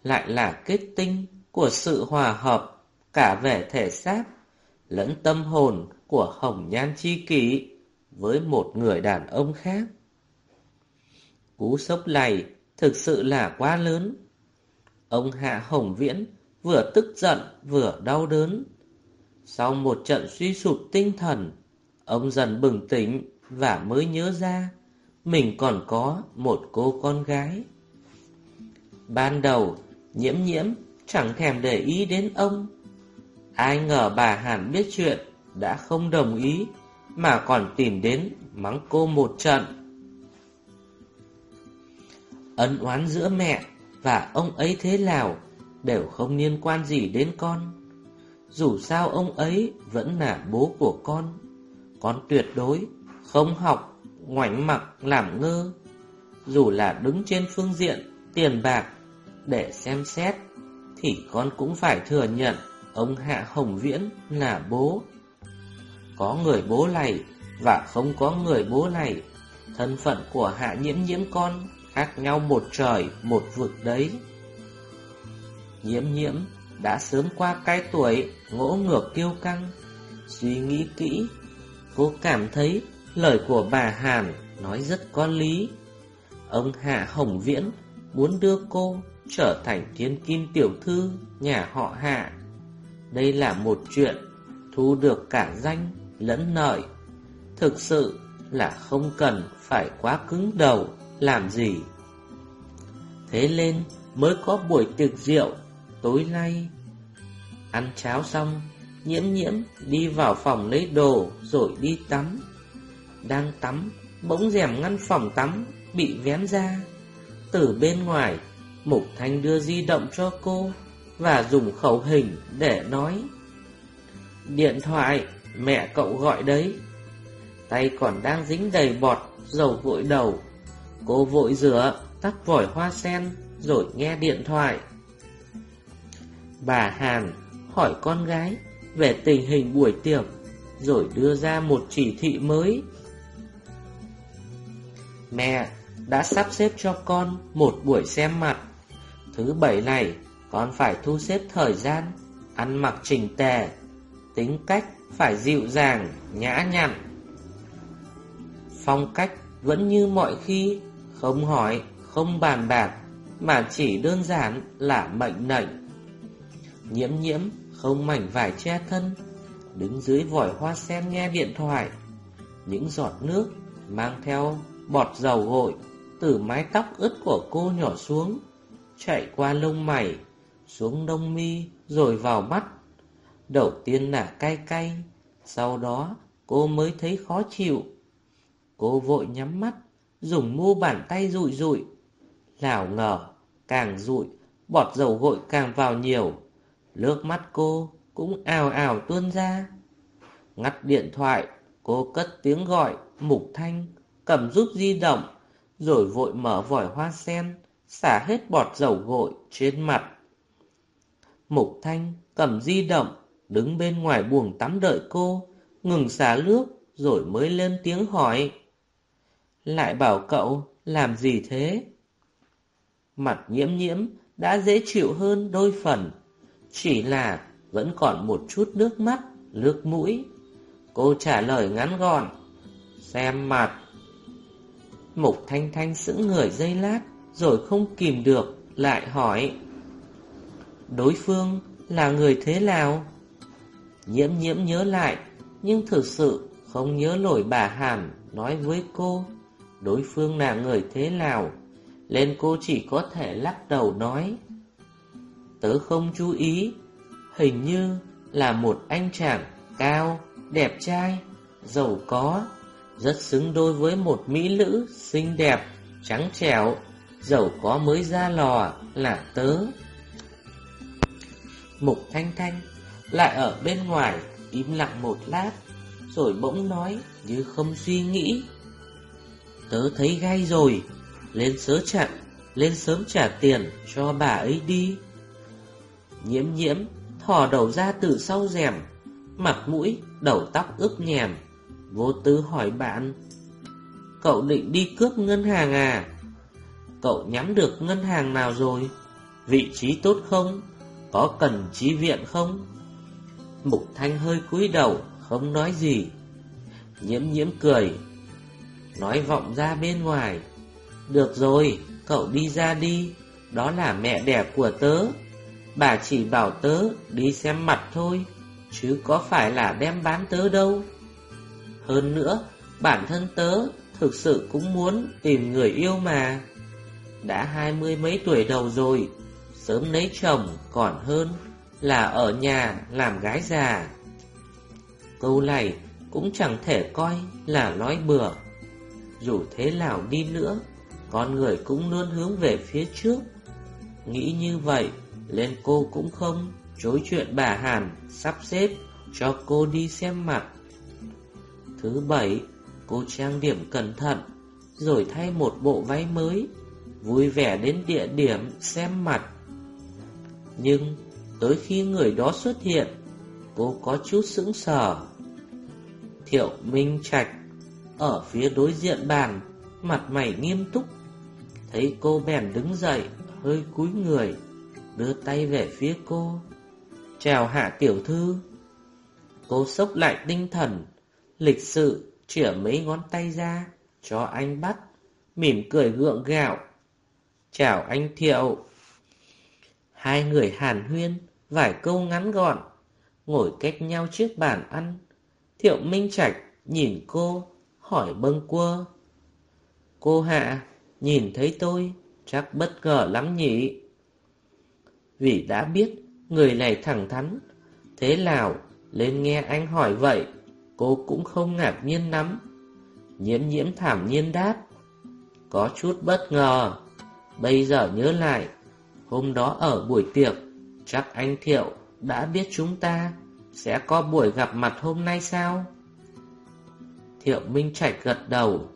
lại là kết tinh của sự hòa hợp cả về thể xác lẫn tâm hồn của Hồng Nhan Chi Kỷ với một người đàn ông khác. Cú sốc này thực sự là quá lớn. Ông Hạ Hồng Viễn vừa tức giận vừa đau đớn. Sau một trận suy sụp tinh thần, ông dần bừng tỉnh và mới nhớ ra mình còn có một cô con gái. Ban đầu, nhiễm nhiễm chẳng thèm để ý đến ông. Ai ngờ bà Hàn biết chuyện, đã không đồng ý, mà còn tìm đến mắng cô một trận. Ân oán giữa mẹ và ông ấy thế nào, đều không liên quan gì đến con. Dù sao ông ấy vẫn là bố của con, con tuyệt đối không học, ngoảnh mặt làm ngơ. Dù là đứng trên phương diện tiền bạc để xem xét, thì con cũng phải thừa nhận ông Hạ Hồng Viễn là bố. Có người bố này và không có người bố này, thân phận của Hạ Nhiễm Nhiễm con khác nhau một trời một vực đấy. Nhiễm nhiễm đã sớm qua cái tuổi ngỗ ngược kiêu căng. Suy nghĩ kỹ, cô cảm thấy lời của bà Hàn nói rất có lý. Ông Hạ Hồng Viễn muốn đưa cô trở thành thiên kim tiểu thư nhà họ Hạ. Đây là một chuyện thu được cả danh lẫn lợi. Thực sự là không cần phải quá cứng đầu làm gì. Thế nên mới có buổi tiệc rượu tối nay. Ăn cháo xong, nhiễm nhiễm đi vào phòng lấy đồ rồi đi tắm. Đang tắm, bỗng rèm ngăn phòng tắm bị vén ra. Từ bên ngoài, Mục Thanh đưa di động cho cô và dùng khẩu hình để nói. Điện thoại, mẹ cậu gọi đấy. Tay còn đang dính đầy bọt, dầu gội đầu. Cô vội rửa, tắt vòi hoa sen, rồi nghe điện thoại. Bà Hàn hỏi con gái về tình hình buổi tiệc, rồi đưa ra một chỉ thị mới. Mẹ đã sắp xếp cho con một buổi xem mặt. Thứ bảy này, con phải thu xếp thời gian, ăn mặc chỉnh tề, tính cách phải dịu dàng, nhã nhặn. Phong cách vẫn như mọi khi, không hỏi, không bàn bạc, mà chỉ đơn giản là mệnh lệnh. Nhiễm nhiễm không mảnh vải che thân Đứng dưới vòi hoa sen nghe điện thoại Những giọt nước Mang theo bọt dầu gội Từ mái tóc ướt của cô nhỏ xuống Chạy qua lông mày Xuống đông mi Rồi vào mắt. Đầu tiên là cay cay Sau đó cô mới thấy khó chịu. Cô vội nhắm mắt Dùng mu bàn tay rụi rụi. Lảo ngờ Càng rụi Bọt dầu gội càng vào nhiều. Nước mắt cô cũng ào ào tuôn ra. Ngắt điện thoại, cô cất tiếng gọi Mục Thanh, cầm giúp di động, rồi vội mở vòi hoa sen, xả hết bọt dầu gội trên mặt. Mục Thanh cầm di động, đứng bên ngoài buồng tắm đợi cô, ngừng xả nước rồi mới lên tiếng hỏi. Lại bảo cậu làm gì thế? Mặt nhiễm nhiễm đã dễ chịu hơn đôi phần. Chỉ là vẫn còn một chút nước mắt, nước mũi. Cô trả lời ngắn gọn. Xem mặt. Mục Thanh Thanh sững người dây lát, rồi không kìm được, lại hỏi. Đối phương là người thế nào? Nhiễm nhiễm nhớ lại, nhưng thực sự không nhớ nổi bà hàm nói với cô. Đối phương là người thế nào? Nên cô chỉ có thể lắc đầu nói. Tớ không chú ý, hình như là một anh chàng cao, đẹp trai, giàu có, rất xứng đôi với một mỹ nữ xinh đẹp, trắng trẻo, giàu có mới ra lò là tớ. Mục Thanh Thanh lại ở bên ngoài im lặng một lát, rồi bỗng nói như không suy nghĩ. Tớ thấy gai rồi, lên sớ chặn, lên sớm trả tiền cho bà ấy đi. Nhiễm nhiễm thò đầu ra từ sau rèm, mặt mũi, đầu tóc ướt nhèm, vô tư hỏi bạn. Cậu định đi cướp ngân hàng à? Cậu nhắm được ngân hàng nào rồi? Vị trí tốt không? Có cần trí viện không? Mục Thanh hơi cúi đầu, không nói gì. Nhiễm nhiễm cười, nói vọng ra bên ngoài. Được rồi, cậu đi ra đi, đó là mẹ đẻ của tớ. Bà chỉ bảo tớ đi xem mặt thôi Chứ có phải là đem bán tớ đâu hơn nữa, Bản thân tớ Thực sự cũng muốn tìm người yêu mà. Đã hai mươi mấy tuổi đầu rồi, Sớm lấy chồng còn hơn Là ở nhà làm gái già. Câu này cũng chẳng thể coi là nói bừa. Dù thế nào đi nữa, Con người cũng luôn hướng về phía trước. Nghĩ như vậy, Lên cô cũng không Chối chuyện bà Hàn Sắp xếp cho cô đi xem mặt. Thứ bảy, Cô trang điểm cẩn thận, Rồi thay một bộ váy mới, Vui vẻ đến địa điểm xem mặt. Nhưng Tới khi người đó xuất hiện, Cô có chút sững sờ. Thiệu Minh Trạch Ở phía đối diện bàn, Mặt mày nghiêm túc, Thấy cô bèn đứng dậy, Hơi cúi người, Đưa tay về phía cô. Chào hạ tiểu thư. Cô sốc lại tinh thần Lịch sự, chỉa mấy ngón tay ra, Cho anh bắt, Mỉm cười gượng gạo. Chào anh Thiệu. Hai người hàn huyên, Vài câu ngắn gọn, Ngồi cách nhau trước bàn ăn. Thiệu Minh Trạch nhìn cô, Hỏi bâng quơ. Cô Hạ, Nhìn thấy tôi, Chắc bất ngờ lắm nhỉ? Vì đã biết Người này thẳng thắn, Thế nào lên nghe anh hỏi vậy? Cô cũng không ngạc nhiên lắm. Nhiễm nhiễm thảm nhiên đáp, Có chút bất ngờ. Bây giờ nhớ lại, Hôm đó ở buổi tiệc, Chắc anh Thiệu đã biết chúng ta Sẽ có buổi gặp mặt hôm nay sao? Thiệu Minh Trạch gật đầu,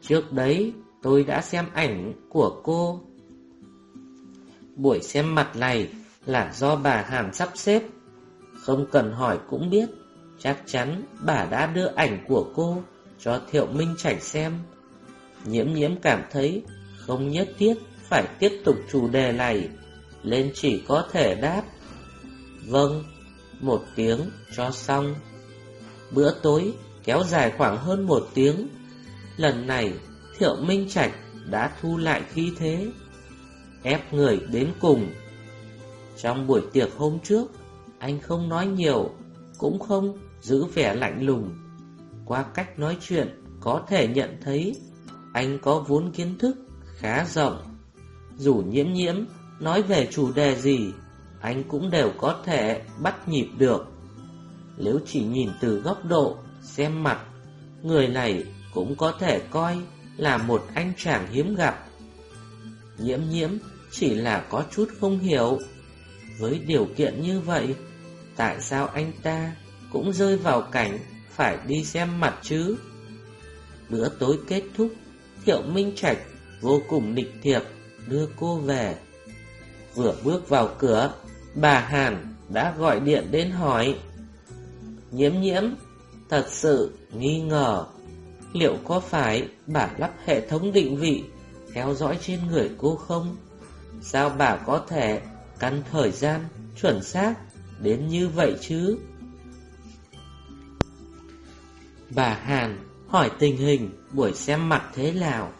Trước đấy tôi đã xem ảnh của cô. Buổi xem mặt này là do bà Hàn sắp xếp, Không cần hỏi cũng biết. Chắc chắn bà đã đưa ảnh của cô cho Thiệu Minh Trạch xem. Nhiễm nhiễm cảm thấy không nhất thiết phải tiếp tục chủ đề này nên chỉ có thể đáp Vâng, một tiếng cho xong. Bữa tối kéo dài khoảng hơn một tiếng. Lần này Thiệu Minh Trạch đã thu lại khí thế Ép người đến cùng. Trong buổi tiệc hôm trước Anh không nói nhiều Cũng không giữ vẻ lạnh lùng. Qua cách nói chuyện, Có thể nhận thấy Anh có vốn kiến thức khá rộng. Dù nhiễm nhiễm, Nói về chủ đề gì, Anh cũng đều có thể bắt nhịp được. Nếu chỉ nhìn từ góc độ, Xem mặt, Người này cũng có thể coi Là một anh chàng hiếm gặp. Nhiễm nhiễm Chỉ là có chút không hiểu. Với điều kiện như vậy, Tại sao anh ta cũng rơi vào cảnh phải đi xem mặt chứ. Bữa tối kết thúc, Thiệu Minh Trạch vô cùng nịch thiệp đưa cô về. Vừa bước vào cửa, bà Hàn đã gọi điện đến hỏi. Nhiễm nhiễm, thật sự nghi ngờ, liệu có phải bà lắp hệ thống định vị theo dõi trên người cô không? Sao bà có thể căn thời gian chuẩn xác đến như vậy chứ? Bà Hàn hỏi tình hình buổi xem mặt thế nào.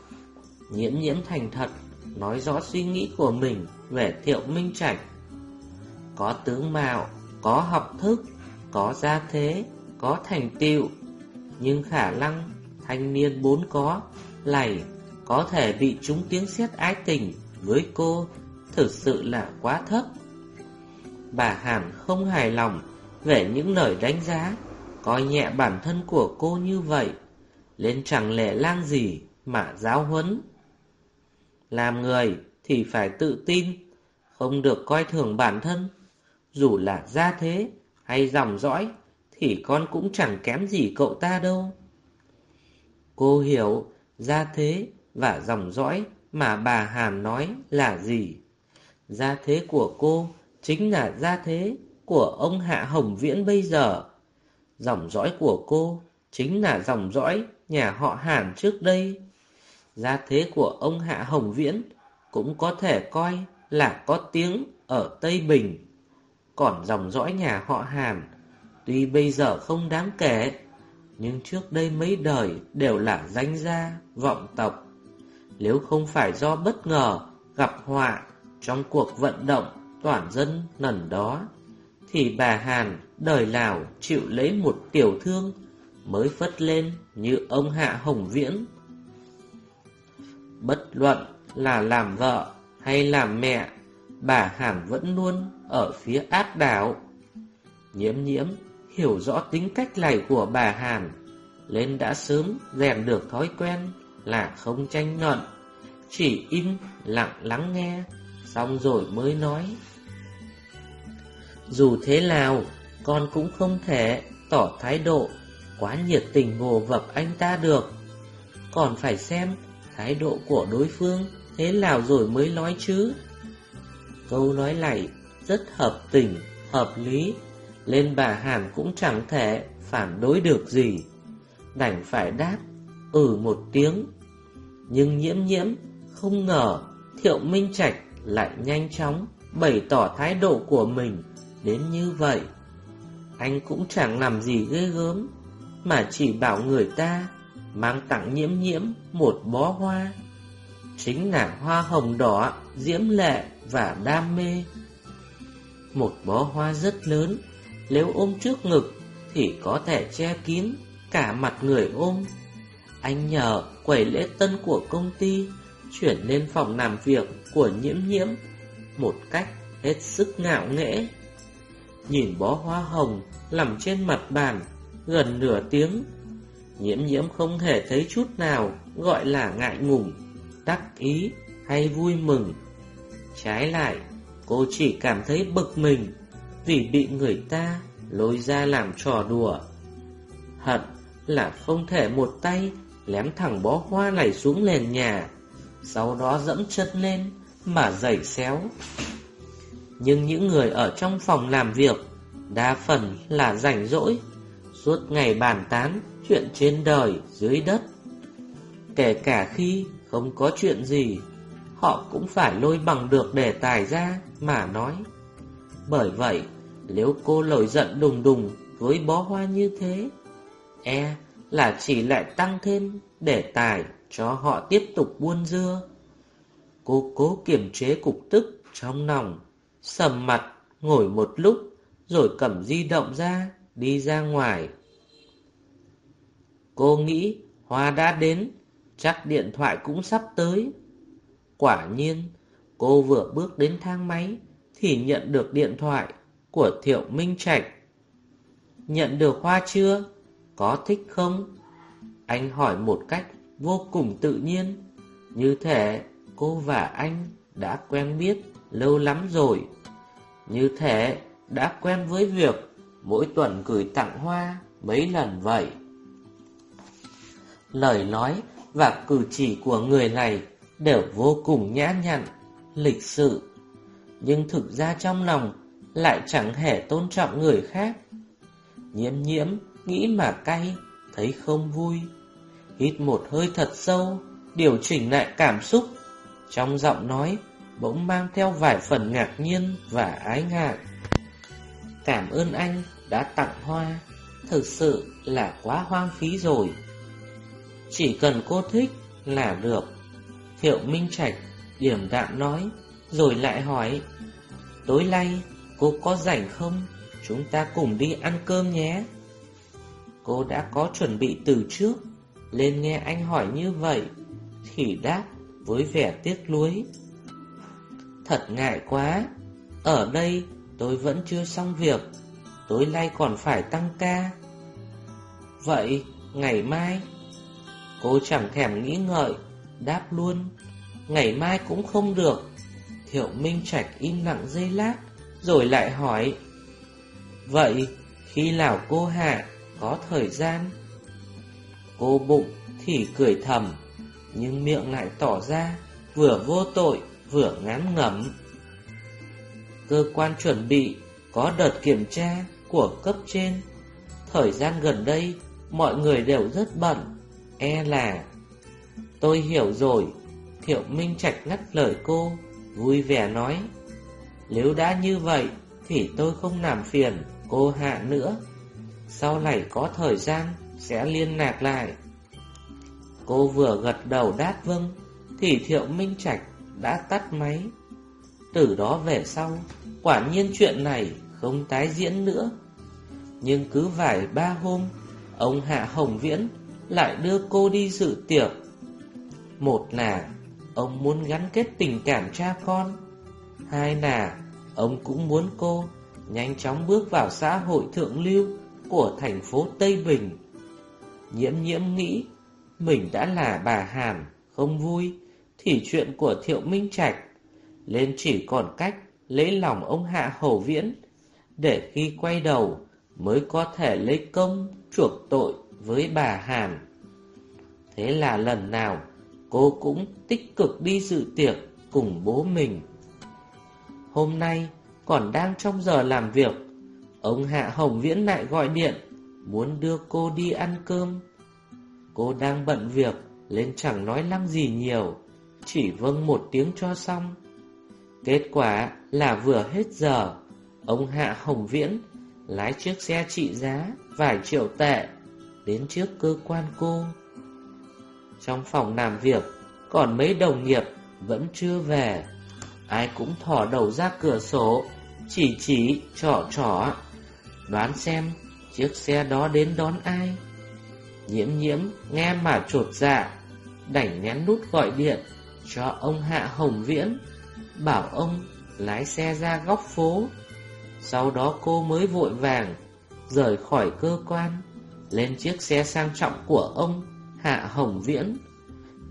Nhiễm nhiễm thành thật, nói rõ suy nghĩ của mình về Thiệu Minh Trạch. Có tướng mạo, có học thức, có gia thế, có thành tựu, nhưng khả năng thanh niên bốn có, lầy, có thể bị chúng tiếng xét ái tình với cô thực sự là quá thấp. Bà Hàn không hài lòng về những lời đánh giá coi nhẹ bản thân của cô như vậy, lên chẳng lẽ lang gì mà giáo huấn. Làm người thì phải tự tin, không được coi thường bản thân, dù là gia thế hay dòng dõi thì con cũng chẳng kém gì cậu ta đâu. Cô hiểu gia thế và dòng dõi mà bà Hàn nói là gì. Gia thế của cô chính là gia thế của ông Hạ Hồng Viễn bây giờ. Dòng dõi của cô chính là dòng dõi nhà họ Hàn trước đây. Gia thế của ông Hạ Hồng Viễn cũng có thể coi là có tiếng ở Tây Bình. Còn dòng dõi nhà họ Hàn tuy bây giờ không đáng kể, nhưng trước đây mấy đời đều là danh gia, vọng tộc. Nếu không phải do bất ngờ gặp họa trong cuộc vận động toàn dân lần đó, thì bà Hàn đời nào chịu lấy một tiểu thương mới phất lên như ông Hạ Hồng Viễn. Bất luận là làm vợ hay làm mẹ, bà Hàn vẫn luôn ở phía ác đảo. Nhiễm nhiễm hiểu rõ tính cách này của bà Hàn, nên đã sớm rèn được thói quen là không tranh luận, chỉ im lặng lắng nghe, xong rồi mới nói. Dù thế nào, con cũng không thể tỏ thái độ quá nhiệt tình vồ vập anh ta được. Còn phải xem thái độ của đối phương thế nào rồi mới nói chứ. Câu nói này rất hợp tình, hợp lý, lên bà Hàn cũng chẳng thể phản đối được gì. Đành phải đáp, ừ một tiếng. Nhưng nhiễm nhiễm không ngờ Thiệu Minh Trạch lại nhanh chóng bày tỏ thái độ của mình đến như vậy. Anh cũng chẳng làm gì ghê gớm, mà chỉ bảo người ta mang tặng nhiễm nhiễm một bó hoa. Chính là hoa hồng đỏ, diễm lệ và đam mê. Một bó hoa rất lớn, nếu ôm trước ngực thì có thể che kín cả mặt người ôm. Anh nhờ quầy lễ tân của công ty chuyển lên phòng làm việc của nhiễm nhiễm một cách hết sức ngạo nghễ. Nhìn bó hoa hồng nằm trên mặt bàn gần nửa tiếng, nhiễm nhiễm không hề thấy chút nào gọi là ngại ngùng, đắc ý hay vui mừng. Trái lại, cô chỉ cảm thấy bực mình vì bị người ta lôi ra làm trò đùa. Hận là không thể một tay lém thẳng bó hoa này xuống nền nhà, sau đó dẫm chân lên mà giày xéo. Nhưng những người ở trong phòng làm việc đa phần là rảnh rỗi, suốt ngày bàn tán chuyện trên đời dưới đất. Kể cả khi không có chuyện gì, họ cũng phải lôi bằng được đề tài ra mà nói. Bởi vậy, nếu cô nổi giận đùng đùng với bó hoa như thế, e là chỉ lại tăng thêm đề tài cho họ tiếp tục buôn dưa. Cô cố kiềm chế cục tức trong lòng, sầm mặt, ngồi một lúc, rồi cầm di động ra, đi ra ngoài. Cô nghĩ Hoa đã đến, chắc điện thoại cũng sắp tới. Quả nhiên, cô vừa bước đến thang máy thì nhận được điện thoại của Thiệu Minh Trạch. Nhận được Hoa chưa? Có thích không? Anh hỏi một cách vô cùng tự nhiên, như thể cô và anh đã quen biết lâu lắm rồi. Như thế đã quen với việc mỗi tuần gửi tặng hoa mấy lần vậy. Lời nói và cử chỉ của người này đều vô cùng nhã nhặn, lịch sự. Nhưng thực ra trong lòng lại chẳng hề tôn trọng người khác. Nhiễm nhiễm, nghĩ mà cay, thấy không vui. Hít một hơi thật sâu, điều chỉnh lại cảm xúc. Trong giọng nói, bỗng mang theo vài phần ngạc nhiên và ái ngại. Cảm ơn anh đã tặng hoa, thực sự là quá hoang phí rồi. Chỉ cần cô thích là được. Thiệu Minh Trạch điểm đạm nói, rồi lại hỏi, tối nay cô có rảnh không? Chúng ta cùng đi ăn cơm nhé. Cô đã có chuẩn bị từ trước, lên nghe anh hỏi như vậy, thì đáp với vẻ tiếc nuối. Thật ngại quá, ở đây tôi vẫn chưa xong việc, tối nay còn phải tăng ca. Vậy, ngày mai? Cô chẳng thèm nghĩ ngợi, đáp luôn, ngày mai cũng không được. Thiệu Minh Trạch im lặng giây lát, rồi lại hỏi. Vậy, khi nào cô hạ có thời gian? Cô bụng thì cười thầm, nhưng miệng lại tỏ ra vừa vô tội vừa ngán ngẩm. Cơ quan chuẩn bị có đợt kiểm tra của cấp trên. Thời gian gần đây, mọi người đều rất bận, e là... Tôi hiểu rồi, Thiệu Minh Trạch ngắt lời cô, vui vẻ nói. Nếu đã như vậy, thì tôi không làm phiền cô Hạ nữa. Sau này có thời gian, sẽ liên lạc lại. Cô vừa gật đầu đáp vâng, thì Thiệu Minh Trạch đã tắt máy. Từ đó về sau, quả nhiên chuyện này không tái diễn nữa. Nhưng cứ vài ba hôm, ông Hạ Hồng Viễn lại đưa cô đi dự tiệc. Một là ông muốn gắn kết tình cảm cha con, hai là ông cũng muốn cô nhanh chóng bước vào xã hội thượng lưu của thành phố Tây Bình. Nhiễm nhiễm nghĩ mình đã là bà Hàn, không vui thì chuyện của Thiệu Minh Trạch lên chỉ còn cách lấy lòng ông Hạ Hầu Viễn để khi quay đầu mới có thể lấy công chuộc tội với bà Hàn. Thế là lần nào cô cũng tích cực đi dự tiệc cùng bố mình. Hôm nay còn đang trong giờ làm việc, ông Hạ Hồng Viễn lại gọi điện muốn đưa cô đi ăn cơm. Cô đang bận việc nên chẳng nói lăng gì nhiều, chỉ vâng một tiếng cho xong. Kết quả là vừa hết giờ, ông Hạ Hồng Viễn lái chiếc xe trị giá vài triệu tệ đến trước cơ quan cô. Trong phòng làm việc, còn mấy đồng nghiệp vẫn chưa về. Ai cũng thỏ đầu ra cửa sổ, chỉ chỉ, trỏ trỏ, đoán xem chiếc xe đó đến đón ai. Nhiễm nhiễm nghe mà trột dạ, đảnh nhắn nút gọi điện cho ông Hạ Hồng Viễn, bảo ông lái xe ra góc phố. Sau đó cô mới vội vàng rời khỏi cơ quan, lên chiếc xe sang trọng của ông Hạ Hồng Viễn.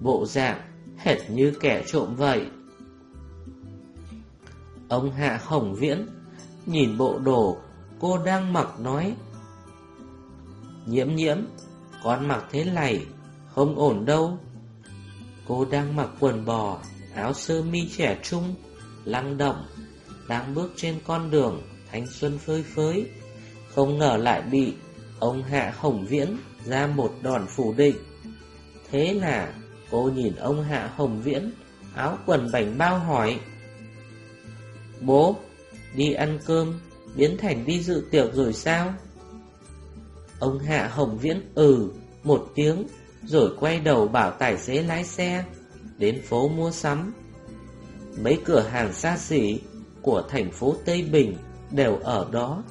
Bộ dạng hệt như kẻ trộm vậy. Ông Hạ Hồng Viễn nhìn bộ đồ cô đang mặc nói Nhiễm nhiễm, con mặc thế này không ổn đâu. Cô đang mặc quần bò, áo sơ mi trẻ trung, lăng động, đang bước trên con đường thanh xuân phơi phới. Không ngờ lại bị ông Hạ Hồng Viễn ra một đòn phủ định. Thế là cô nhìn ông Hạ Hồng Viễn, áo quần bảnh bao hỏi. Bố, đi ăn cơm, biến thành đi dự tiệc rồi sao? Ông Hạ Hồng Viễn ừ một tiếng, rồi quay đầu bảo tài xế lái xe, đến phố mua sắm. Mấy cửa hàng xa xỉ của thành phố Tây Bình đều ở đó.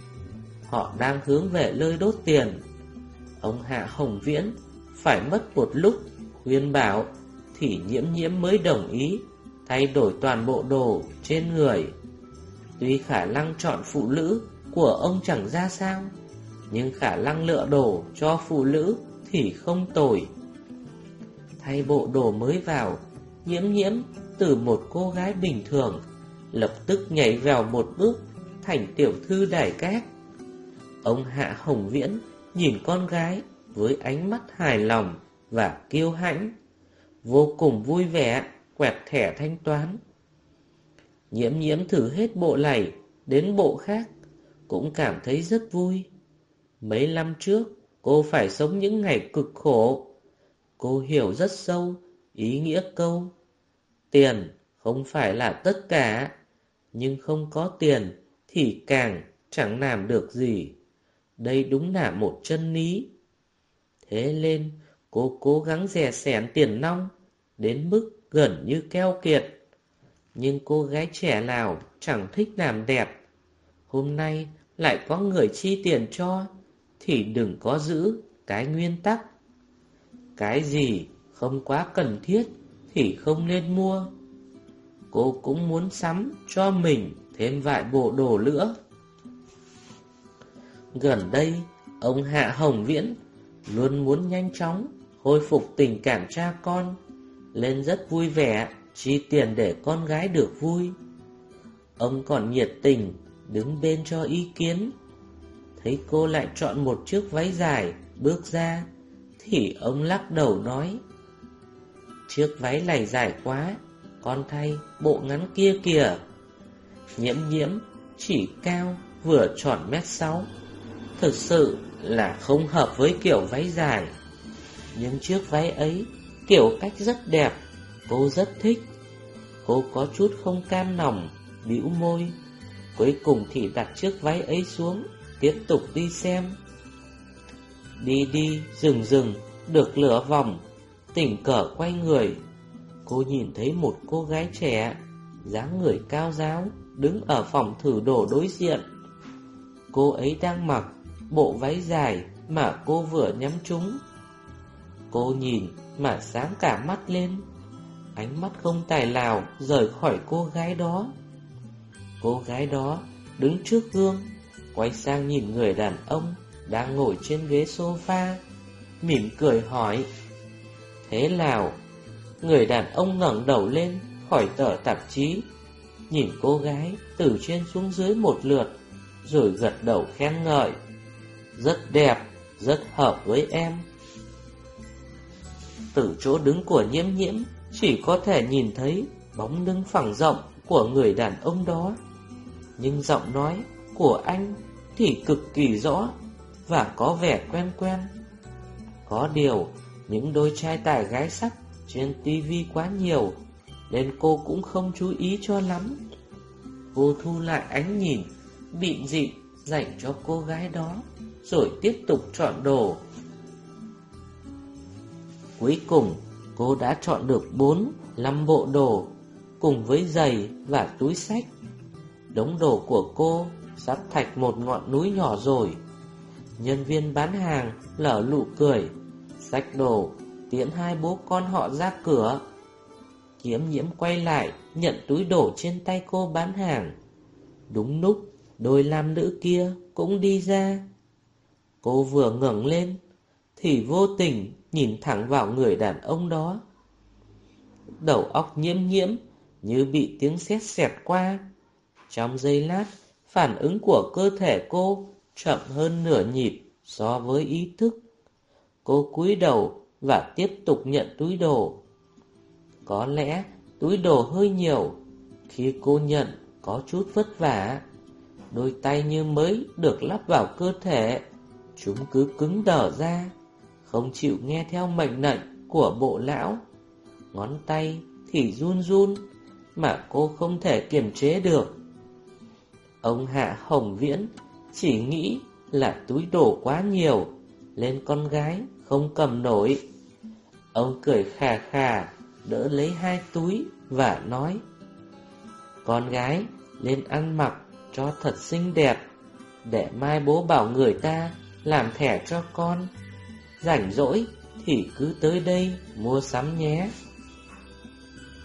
Họ đang hướng về nơi đốt tiền. Ông Hạ Hồng Viễn phải mất một lúc khuyên bảo thì nhiễm nhiễm mới đồng ý thay đổi toàn bộ đồ trên người. Tuy khả năng chọn phụ nữ của ông chẳng ra sao, nhưng khả năng lựa đồ cho phụ nữ thì không tồi. Thay bộ đồ mới vào, nhiễm nhiễm từ một cô gái bình thường, lập tức nhảy vào một bước thành tiểu thư đại cát. Ông Hạ Hồng Viễn nhìn con gái với ánh mắt hài lòng và kiêu hãnh, vô cùng vui vẻ quẹt thẻ thanh toán. Nhiễm nhiễm thử hết bộ này đến bộ khác, cũng cảm thấy rất vui. Mấy năm trước, cô phải sống những ngày cực khổ. Cô hiểu rất sâu ý nghĩa câu. Tiền không phải là tất cả, nhưng không có tiền thì càng chẳng làm được gì. Đây đúng là một chân lý. Thế nên cô cố gắng dè sẻn tiền nong đến mức gần như keo kiệt. Nhưng cô gái trẻ nào chẳng thích làm đẹp. Hôm nay lại có người chi tiền cho thì đừng có giữ cái nguyên tắc. Cái gì không quá cần thiết thì không nên mua. Cô cũng muốn sắm cho mình thêm vài bộ đồ nữa. Gần đây, ông Hạ Hồng Viễn luôn muốn nhanh chóng hồi phục tình cảm cha con, lên rất vui vẻ, chi tiền để con gái được vui. Ông còn nhiệt tình, đứng bên cho ý kiến. Thấy cô lại chọn một chiếc váy dài, bước ra, thì ông lắc đầu nói. Chiếc váy này dài quá, con thay bộ ngắn kia kìa. Nhiễm nhiễm chỉ cao vừa tròn mét sáu Thực sự là không hợp với kiểu váy dài Nhưng chiếc váy ấy kiểu cách rất đẹp Cô rất thích Cô có chút không cam lòng bĩu môi Cuối cùng thì đặt chiếc váy ấy xuống Tiếp tục đi xem Đi đi dừng dừng Được lửa vòng. Tỉnh cờ quay người. Cô nhìn thấy một cô gái trẻ, dáng người cao giáo, Đứng ở phòng thử đồ đối diện. Cô ấy đang mặc Bộ váy dài mà cô vừa nhắm trúng. Cô nhìn mà sáng cả mắt lên. Ánh mắt không tài nào rời khỏi cô gái đó. Cô gái đó đứng trước gương, Quay sang nhìn người đàn ông. Đang ngồi trên ghế sofa Mỉm cười hỏi Thế nào Người đàn ông ngẩng đầu lên Khỏi tờ tạp chí Nhìn cô gái từ trên xuống dưới một lượt rồi gật đầu khen ngợi. Rất đẹp, rất hợp với em. Từ chỗ đứng của nhiễm nhiễm, chỉ có thể nhìn thấy bóng lưng phẳng rộng của người đàn ông đó. Nhưng giọng nói của anh thì cực kỳ rõ và có vẻ quen quen. Có điều, những đôi trai tài gái sắc trên tivi quá nhiều, nên cô cũng không chú ý cho lắm. Cô thu lại ánh nhìn, bị dị dành cho cô gái đó, rồi tiếp tục chọn đồ. Cuối cùng, cô đã chọn được 4, 5 bộ đồ, cùng với giày và túi sách. Đống đồ của cô sắp thạch một ngọn núi nhỏ rồi. Nhân viên bán hàng lở lụ cười, Xách đồ, tiễn hai bố con họ ra cửa. Nhiễm nhiễm quay lại, nhận túi đổ trên tay cô bán hàng. Đúng lúc, đôi lam nữ kia cũng đi ra. Cô vừa ngẩng lên, thì vô tình nhìn thẳng vào người đàn ông đó. Đầu óc nhiễm nhiễm, như bị tiếng sét xẹt qua. Trong giây lát, phản ứng của cơ thể cô chậm hơn nửa nhịp so với ý thức. Cô cúi đầu và tiếp tục nhận túi đồ. Có lẽ túi đồ hơi nhiều, khi cô nhận có chút vất vả. Đôi tay như mới được lắp vào cơ thể, chúng cứ cứng đờ ra, không chịu nghe theo mệnh lệnh của bộ lão. Ngón tay thì run run, mà cô không thể kiềm chế được. Ông Hạ Hồng Viễn chỉ nghĩ là túi đổ quá nhiều, lên con gái không cầm nổi. Ông cười khà khà, đỡ lấy hai túi và nói Con gái lên ăn mặc cho thật xinh đẹp, để mai bố bảo người ta làm thẻ cho con. Rảnh rỗi thì cứ tới đây mua sắm nhé.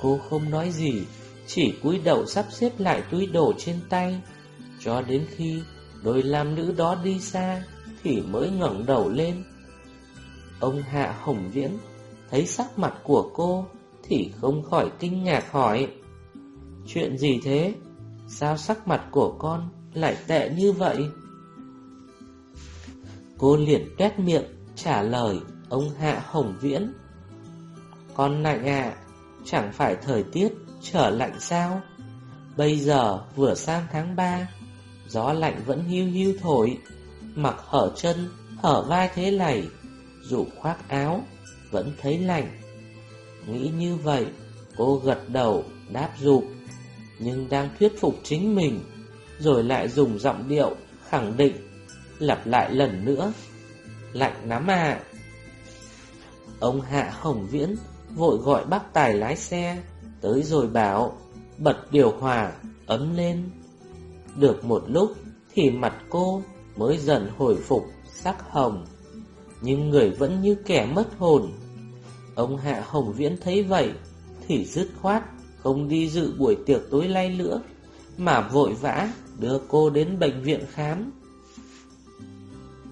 Cô không nói gì, chỉ cúi đầu sắp xếp lại túi đồ trên tay, cho đến khi đôi lam nữ đó đi xa thì mới ngẩng đầu lên. Ông Hạ Hồng Viễn thấy sắc mặt của cô thì không khỏi kinh ngạc hỏi Chuyện gì thế? Sao sắc mặt của con lại tệ như vậy? Cô liền tuét miệng trả lời ông Hạ Hồng Viễn Con lạnh à, chẳng phải thời tiết trở lạnh sao? Bây giờ vừa sang tháng 3 Gió lạnh vẫn hiu hiu thổi Mặc hở chân, hở vai thế này Dù khoác áo, vẫn thấy lạnh. Nghĩ như vậy, cô gật đầu, đáp dục, Nhưng đang thuyết phục chính mình Rồi lại dùng giọng điệu, khẳng định Lặp lại lần nữa Lạnh lắm à. Ông Hạ Hồng Viễn vội gọi bác tài lái xe Tới rồi bảo Bật điều hòa, ấm lên được một lúc thì mặt cô mới dần hồi phục sắc hồng. Nhưng người vẫn như kẻ mất hồn. Ông Hạ Hồng Viễn thấy vậy Thì dứt khoát Không đi dự buổi tiệc tối nay nữa, Mà vội vã đưa cô đến bệnh viện khám.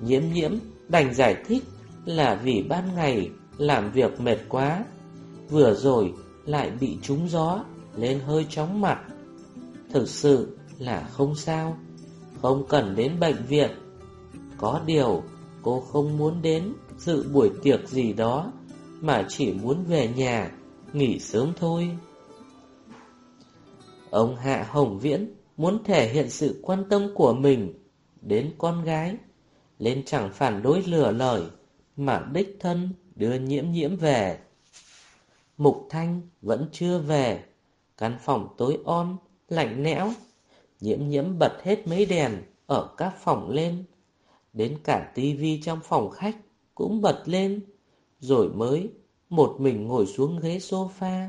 Nhiễm nhiễm, đành giải thích Là vì ban ngày làm việc mệt quá, Vừa rồi lại bị trúng gió, Lên hơi chóng mặt. Thực sự là không sao. Không cần đến bệnh viện. Có điều cô không muốn đến dự buổi tiệc gì đó Mà chỉ muốn về nhà Nghỉ sớm thôi. Ông Hạ Hồng Viễn Muốn thể hiện sự quan tâm của mình Đến con gái Lên chẳng phản đối lừa lời Mà đích thân đưa nhiễm nhiễm về. Mục Thanh vẫn chưa về. Căn phòng tối om, lạnh lẽo. Nhiễm nhiễm bật hết mấy đèn ở các phòng lên. Đến cả tivi trong phòng khách cũng bật lên. Rồi mới một mình ngồi xuống ghế sofa.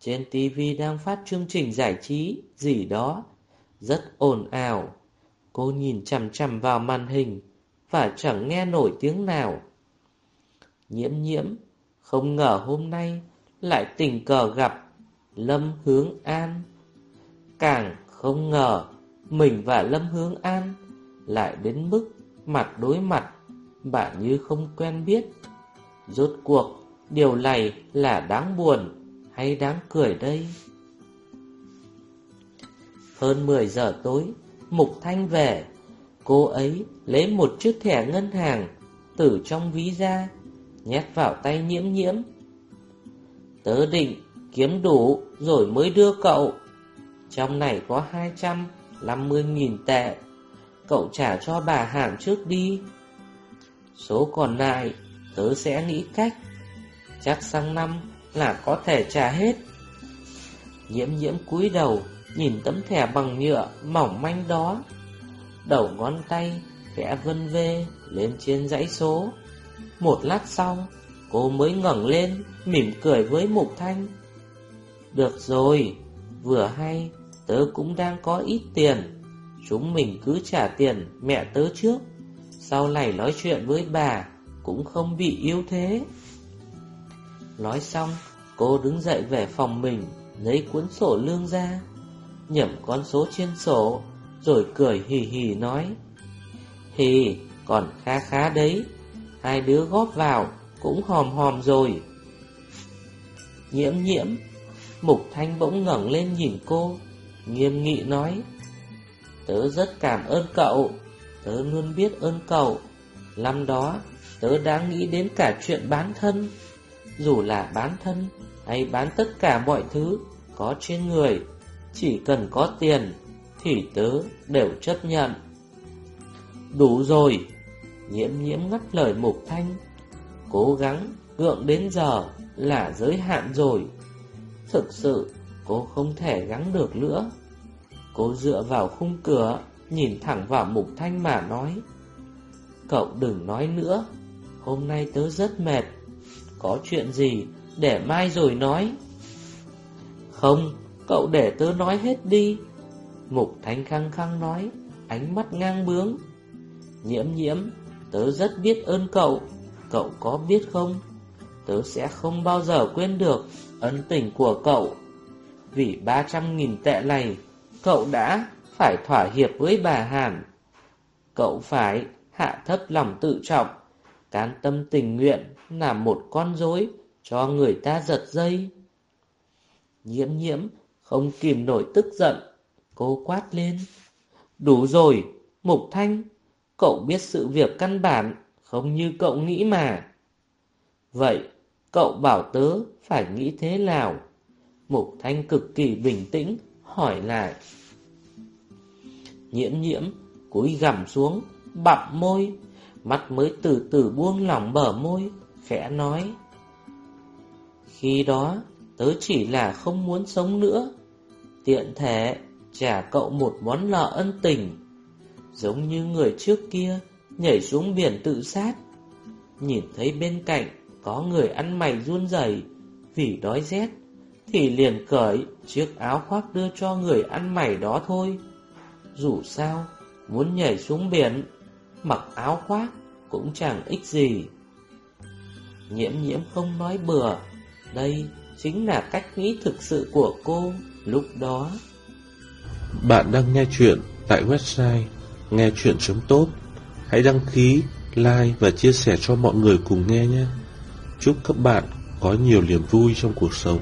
Trên tivi đang phát chương trình giải trí gì đó. Rất ồn ào. Cô nhìn chằm chằm vào màn hình và chẳng nghe nổi tiếng nào. Nhiễm nhiễm, không ngờ hôm nay lại tình cờ gặp Lâm Hướng An. Càng không ngờ mình và Lâm Hướng An lại đến mức mặt đối mặt, bạn như không quen biết. Rốt cuộc, điều này là đáng buồn hay đáng cười đây? Hơn 10 giờ tối, Mục Thanh về, cô ấy lấy một chiếc thẻ ngân hàng từ trong ví ra, nhét vào tay nhiễm nhiễm. Tớ định kiếm đủ rồi mới đưa cậu. Trong này có 250.000 tệ, cậu trả cho bà hàng trước đi. Số còn lại tớ sẽ nghĩ cách, chắc sang năm là có thể trả hết. Nhiễm nhiễm cúi đầu nhìn tấm thẻ bằng nhựa mỏng manh đó. Đầu ngón tay khẽ vân vê lên trên dãy số. Một lát sau, cô mới ngẩng lên, mỉm cười với Mục Thanh. Được rồi, vừa hay, tớ cũng đang có ít tiền. Chúng mình cứ trả tiền mẹ tớ trước. Sau này nói chuyện với bà cũng không bị yếu thế. Nói xong, cô đứng dậy về phòng mình, lấy cuốn sổ lương ra, nhẩm con số trên sổ, rồi cười hì hì nói. Hì, còn khá khá đấy, hai đứa góp vào cũng hòm hòm rồi. Nhiễm nhiễm, Mục Thanh bỗng ngẩng lên nhìn cô, nghiêm nghị nói. Tớ rất cảm ơn cậu, tớ luôn biết ơn cậu. Năm đó, tớ đã nghĩ đến cả chuyện bán thân. Dù là bán thân hay bán tất cả mọi thứ có trên người, chỉ cần có tiền thì tớ đều chấp nhận. Đủ rồi, nhiễm nhiễm ngắt lời Mục Thanh. Cố gắng gượng đến giờ là giới hạn rồi. Thực sự, cô không thể gắng được nữa. Cô dựa vào khung cửa, nhìn thẳng vào Mục Thanh mà nói. Cậu đừng nói nữa, hôm nay tớ rất mệt. Có chuyện gì để mai rồi nói. Không, cậu để tớ nói hết đi. Mục Thanh khăng khăng nói, ánh mắt ngang bướng. Nhiễm nhiễm, tớ rất biết ơn cậu, cậu có biết không? Tớ sẽ không bao giờ quên được ấn tình của cậu. Vì 300.000 tệ này, cậu đã phải thỏa hiệp với bà Hàn. Cậu phải hạ thấp lòng tự trọng, cán tâm tình nguyện là một con rối cho người ta giật dây. Nhiễm nhiễm không kìm nổi tức giận, cô quát lên. Đủ rồi, Mục Thanh, cậu biết sự việc căn bản, không như cậu nghĩ mà. Vậy, cậu bảo tớ phải nghĩ thế nào? Mục Thanh cực kỳ bình tĩnh, hỏi lại. Nhiễm nhiễm, cúi gằm xuống, bặm môi, mắt mới từ từ buông lỏng bờ môi, khẽ nói. Khi đó, tớ chỉ là không muốn sống nữa. Tiện thể, trả cậu một món nợ ân tình. Giống như người trước kia, nhảy xuống biển tự sát. Nhìn thấy bên cạnh, có người ăn mày run rẩy vì đói rét, thì liền cởi chiếc áo khoác đưa cho người ăn mày đó thôi. Dù sao, muốn nhảy xuống biển, mặc áo khoác cũng chẳng ích gì. Nhiễm nhiễm không nói bừa, đây chính là cách nghĩ thực sự của cô lúc đó. Bạn đang nghe chuyện tại website nghe chuyện.tốt. Hãy đăng ký, like và chia sẻ cho mọi người cùng nghe nhé. Chúc các bạn có nhiều niềm vui trong cuộc sống.